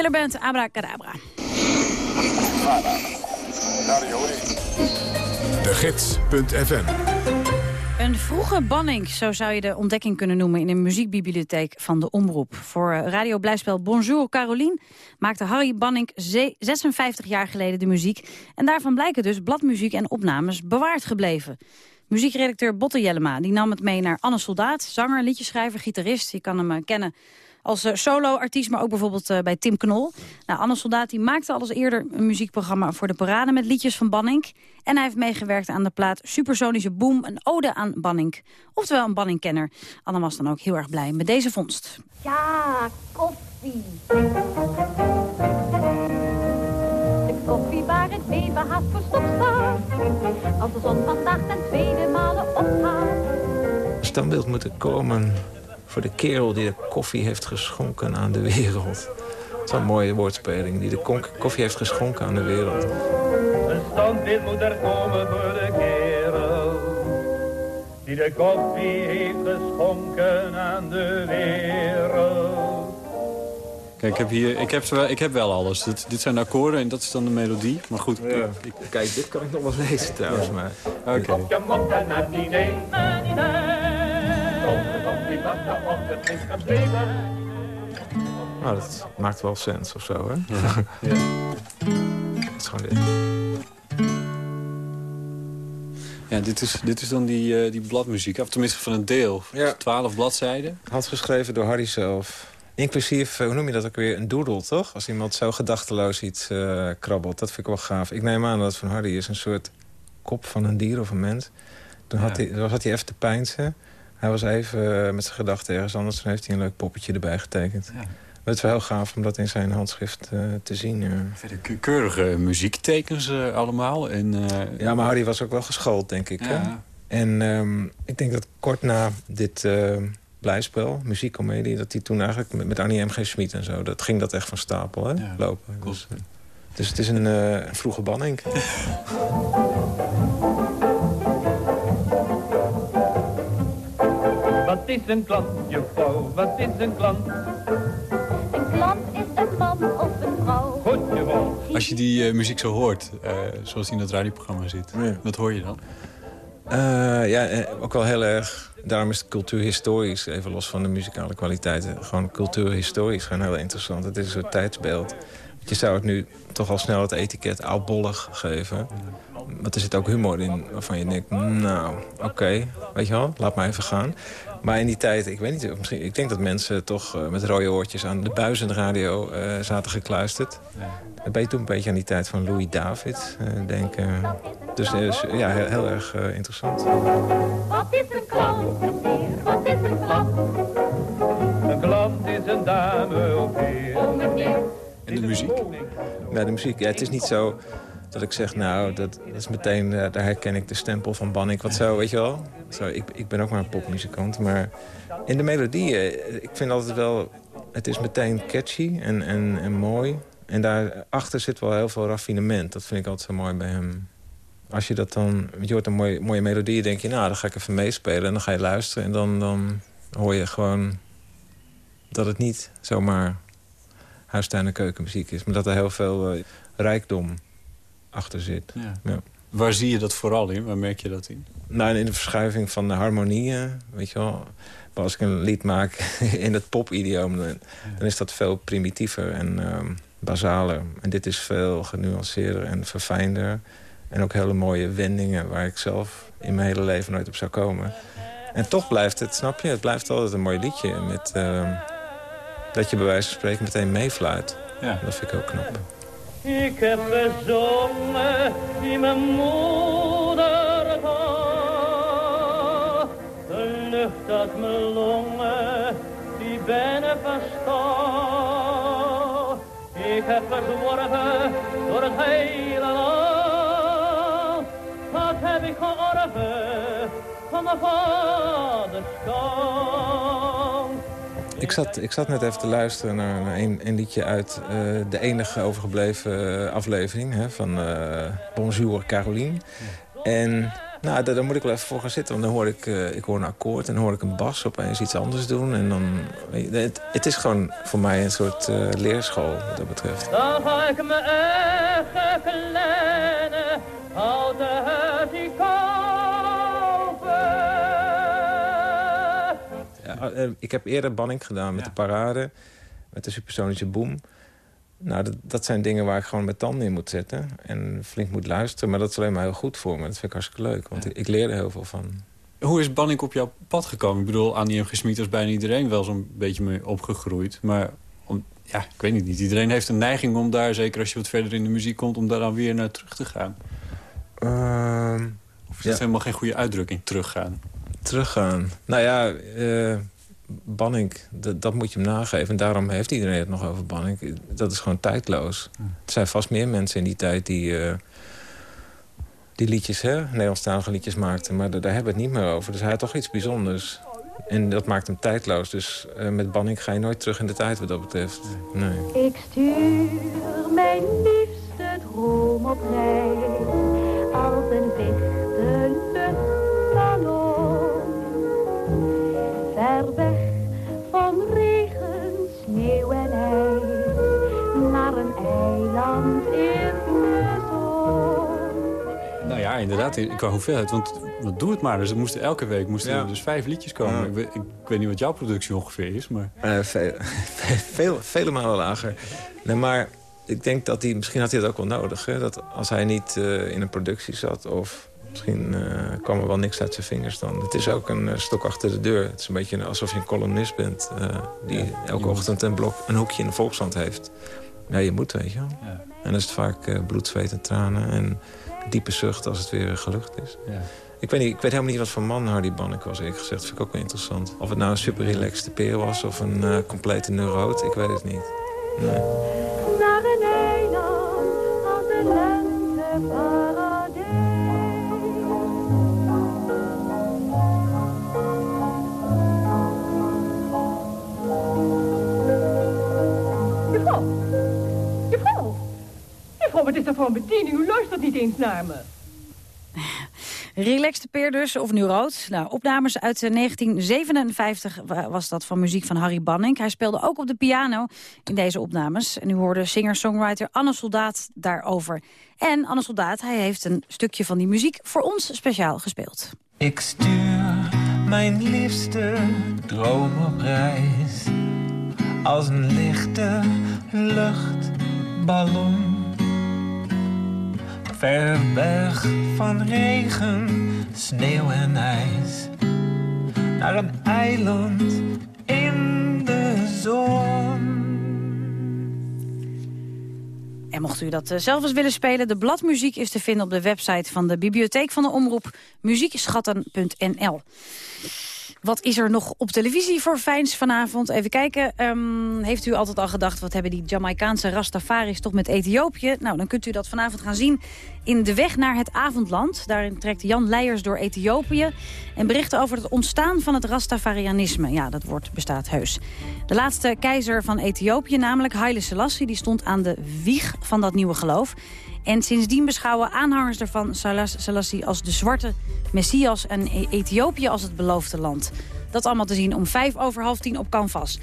Miller Band, Abracadabra. De Gids.fm Een vroege banning, zo zou je de ontdekking kunnen noemen... in een muziekbibliotheek van de Omroep. Voor eh, radioblijspel Bonjour Caroline maakte Harry Banning 56 jaar geleden de muziek. En daarvan blijken dus bladmuziek en opnames bewaard gebleven. Muziekredacteur Botte Jellema die nam het mee naar Anne Soldaat. Zanger, liedjeschrijver, gitarist. Je kan hem eh, kennen als eh, solo-artiest, maar ook bijvoorbeeld eh, bij Tim Knol. Nou, Anne Soldaat die maakte al eens eerder een muziekprogramma voor de parade met liedjes van Banning. En hij heeft meegewerkt aan de plaat Supersonische Boom, een ode aan Banning. Oftewel een Banning-kenner. Anne was dan ook heel erg blij met deze vondst. Ja, koffie. De koffie waar het leven haast voor stok staat. Als de zon vandaag ten tweede malen opgaat. standbeeld moeten komen voor de kerel die de koffie heeft geschonken aan de wereld. Dat is wel een mooie woordspeling. Die de koffie heeft geschonken aan de wereld. Een standbeeld moet er komen voor de kerel. Die de koffie heeft geschonken aan de wereld. Kijk, ik heb, hier, ik heb, wel, ik heb wel alles. Dit, dit zijn de akkoorden en dat is dan de melodie. Maar goed, Ja. Kijk, dit kan ik nog wel lezen trouwens. Maar... Oké. Je Nou, dat maakt wel sens of zo, hè? Ja. Ja. Het is gewoon dit. Ja, dit is, dit is dan die, eh, die bladmuziek. Of tenminste van een deel. Ja. Twaalf bladzijden. Handgeschreven door Harry zelf. Inclusief, eh, hoe noem je dat ook weer, een doodle, toch? Als iemand zo gedachteloos iets eh, krabbelt. Dat vind ik wel gaaf. Ik neem aan dat het van Harry is een soort kop van een dier of een mens. Toen had, hij, toen had hij even te pijnsen. Hij was even eh, met zijn gedachten ergens anders. Toen heeft hij een leuk poppetje erbij getekend. Het is wel heel gaaf om dat in zijn handschrift eh, te zien. ja. Verder ke- keurige muziektekens eh, allemaal. En, Ja, maar Harry was ook wel geschoold, denk ik. Ja. En ehm, ik denk dat kort na dit blijspel, muziekcomedie... dat hij toen eigenlijk met, met Annie M.G. Schmid en zo... dat ging dat echt van stapel, hè, lopen. Dus, dus het is een vroege banning. is een klant, juffrouw? Wat is een klant? Een klant is een man of een vrouw. Goed, juffrouw. Als je die eh, muziek zo hoort, eh, zoals die in het radioprogramma zit. Wat hoor je dan? Eh, ja, ook wel heel erg... Daarom is het cultuurhistorisch, even los van de muzikale kwaliteiten... gewoon cultuurhistorisch gewoon heel interessant. Het is een soort tijdsbeeld. Je zou het nu toch al snel het etiket oudbollig geven. Want er zit ook humor in waarvan je denkt... nou, oké, weet je wel, laat maar even gaan. Maar in die tijd, ik weet niet, misschien, ik denk dat mensen toch eh, met rode oortjes aan de buizenradio eh zaten gekluisterd. Dat ben je toen een beetje aan die tijd van Louis David eh, denken. Dus is, ja, heel, heel erg eh, interessant. Wat is een klant? Wat is een klant? Een klant is een dame of heer. Meneer. En de muziek? Ja, de muziek. Ja, het is niet zo dat ik zeg, nou, dat, is meteen, eh, daar herken ik de stempel van Bannik. Wat zo, weet je wel? Zo, ik, ik ben ook maar een popmuzikant. Maar in de melodieën, ik vind altijd wel... Het is meteen catchy en, en, en mooi. En daarachter zit wel heel veel raffinement. Dat vind ik altijd zo mooi bij hem. Als je dat dan... Je hoort een mooie, mooie melodie, denk je, nou, dan ga ik even meespelen. En dan ga je luisteren en dan, dan hoor je gewoon... dat het niet zomaar huistuin- en keukenmuziek is. Maar dat er heel veel eh, rijkdom achter zit. Ja. Ja. Waar zie je dat vooral in? Waar merk je dat in? Nou, in de verschuiving van de harmonieën, weet je wel. Maar als ik een lied maak in het pop-idioom... dan, dan is dat veel primitiever en ehm, basaler. En dit is veel genuanceerder en verfijnder. En ook hele mooie wendingen waar ik zelf in mijn hele leven nooit op zou komen. En toch blijft het, snap je, het blijft altijd een mooi liedje... Met, ehm, dat je bij wijze van spreken meteen meefluit. Ja. Dat vind ik ook knap. Ik heb gezongen in mijn moedertaal. De lucht uit mijn longen, die ben van staal. Ik heb verzworven door het hele land. Dat heb ik georven van mijn vaders kant. Ik zat, ik zat net even te luisteren naar, een, liedje uit eh, de enige overgebleven eh, aflevering hè, van eh, Bonjour Caroline. En nou, daar, moet ik wel even voor gaan zitten, want dan hoor ik, ik hoor een akkoord en dan hoor ik een bas opeens iets anders doen. En dan, het, het is gewoon voor mij een soort leerschool wat dat betreft. Dan ga ik mijn eh, ik heb eerder Banning gedaan met de parade. Met de supersonische boom. Nou, dat, dat zijn dingen waar ik gewoon mijn tanden in moet zetten. En flink moet luisteren. Maar dat is alleen maar heel goed voor me. Dat vind ik hartstikke leuk. Want ik, ik leer er heel veel van. Hoe is Banning op jouw pad gekomen? Ik bedoel, aan die M. G. Smit is bijna iedereen wel zo'n beetje mee opgegroeid. Maar om, ja, ik weet niet, niet iedereen heeft een neiging om daar... zeker als je wat verder in de muziek komt, om daar dan weer naar terug te gaan. Ehm, Of is dat helemaal geen goede uitdrukking, teruggaan? Teruggaan. Nou ja, eh Banning, dat, dat moet je hem nageven. En daarom heeft iedereen het nog over Banning. Dat is gewoon tijdloos. Er zijn vast meer mensen in die tijd die, eh, die liedjes, hè, Nederlandstalige liedjes maakten. Maar da- daar hebben we het niet meer over. Dus hij had toch iets bijzonders. En dat maakt hem tijdloos. Dus eh, met Banning ga je nooit terug in de tijd wat dat betreft. Nee. Ik stuur mijn liefste droom op reis inderdaad, in- qua hoeveelheid. Want wat doe het maar. Dus moesten, elke week moesten Ja. er dus vijf liedjes komen. Ja. Ik, weet, ik, weet niet wat jouw productie ongeveer is, maar... Eh, veel, veel, vele malen lager. Nee, maar ik denk dat hij... Misschien had hij dat ook wel nodig. Hè? Dat als hij niet eh, in een productie zat... of misschien eh, kwam er wel niks uit zijn vingers dan. Het is ook een stok achter de deur. Het is een beetje alsof je een columnist bent... die elke ochtend een, blok, een hoekje in de Volkskrant heeft. Ja, je moet, weet je wel. En dan is het vaak bloed, zweet en tranen... en diepe zucht als het weer gelucht is. Ik weet, niet, ik weet helemaal niet wat voor man Hardy Bannek was, eerlijk gezegd. Dat vind ik ook wel interessant. Of het nou een super relaxed peer was of een eh, complete neuroot, ik weet het niet. Nee. Naar een eiland lenteparadijs. Juffrouw, wat is dat voor een bediening? U luistert niet eens naar me. Relaxed Peer dus, of nu rood. Nou, opnames uit eh, 1957 wa- was dat van muziek van Harry Banning. Hij speelde ook op de piano in deze opnames. En u hoorde singer-songwriter Anne Soldaat daarover. En Anne Soldaat, hij heeft een stukje van die muziek voor ons speciaal gespeeld. Ik stuur mijn liefste droom op reis als een lichte luchtballon. Ver weg van regen, sneeuw en ijs naar een eiland in de zon. En mocht u dat eh, zelf eens willen spelen, de bladmuziek is te vinden op de website van de Bibliotheek van de Omroep, muziekschatten.nl. Wat is er nog op televisie voor fijns vanavond? Even kijken. Ehm, heeft u altijd al gedacht, wat hebben die Jamaicaanse Rastafaris toch met Ethiopië? Nou, dan kunt u dat vanavond gaan zien in De Weg naar het Avondland. Daarin trekt Jan Leijers door Ethiopië en bericht over het ontstaan van het Rastafarianisme. Ja, dat woord bestaat heus. De laatste keizer van Ethiopië, namelijk Haile Selassie, die stond aan de wieg van dat nieuwe geloof. En sindsdien beschouwen aanhangers ervan Salas- Selassie als de zwarte Messias... en E- Ethiopië als het beloofde land. Dat allemaal te zien om vijf over half tien op Canvas.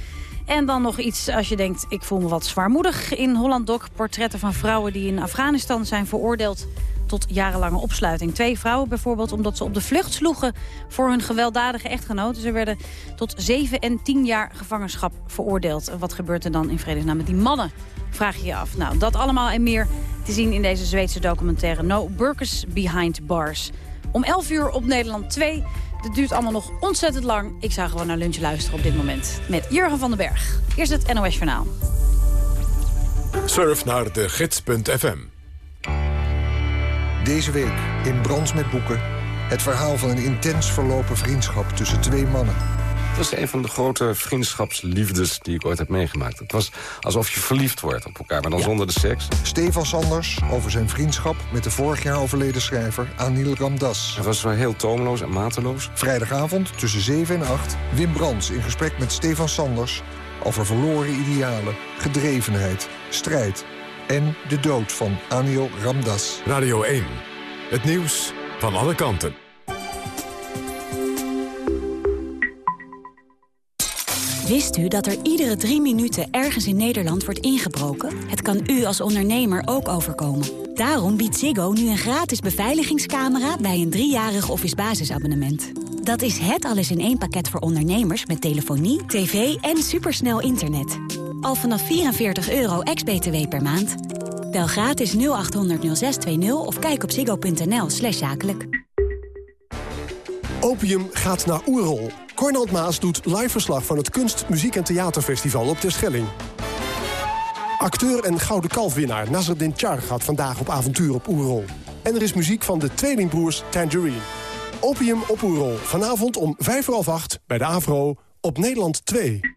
En dan nog iets als je denkt, ik voel me wat zwaarmoedig. In Holland Doc portretten van vrouwen die in Afghanistan zijn veroordeeld tot jarenlange opsluiting. Twee vrouwen bijvoorbeeld omdat ze op de vlucht sloegen voor hun gewelddadige echtgenoten. Ze werden tot zeven en tien jaar gevangenschap veroordeeld. Wat gebeurt er dan in vredesnaam met die mannen? Vraag je je af. Nou, dat allemaal en meer te zien in deze Zweedse documentaire No Burkers Behind Bars. Om 11 uur op Nederland 2. Dit duurt allemaal nog ontzettend lang. Ik zou gewoon naar lunch luisteren op dit moment. Met Jurgen van den Berg. Eerst het NOS Journaal. Surf naar de gids.fm. Deze week in Brans met Boeken... het verhaal van een intens verlopen vriendschap tussen twee mannen. Het was een van de grote vriendschapsliefdes die ik ooit heb meegemaakt. Het was alsof je verliefd wordt op elkaar, maar dan zonder de seks. Stefan Sanders over zijn vriendschap met de vorig jaar overleden schrijver Anil Ramdas. Het was wel heel toomloos en mateloos. Vrijdagavond tussen 7 en 8 Wim Brands in gesprek met Stefan Sanders... over verloren idealen, gedrevenheid, strijd en de dood van Anil Ramdas. Radio 1. Het nieuws van alle kanten. Wist u dat er iedere drie minuten ergens in Nederland wordt ingebroken? Het kan u als ondernemer ook overkomen. Daarom biedt Ziggo nu een gratis beveiligingscamera bij een driejarig office basisabonnement. Dat is het alles in één pakket voor ondernemers met telefonie, tv en supersnel internet. Al vanaf 44 euro ex-BTW per maand. Bel gratis 0800 0620 of kijk op ziggo.nl slash zakelijk. Opium gaat naar Oerol. Cornald Maas doet live verslag van het Kunst, Muziek en Theaterfestival op Terschelling. Acteur en Gouden Kalfwinnaar Nazardin Char gaat vandaag op avontuur op Oerol. En er is muziek van de tweelingbroers Tangerine. Opium op Oerol, vanavond om vijf voor half acht bij de AVRO op Nederland 2.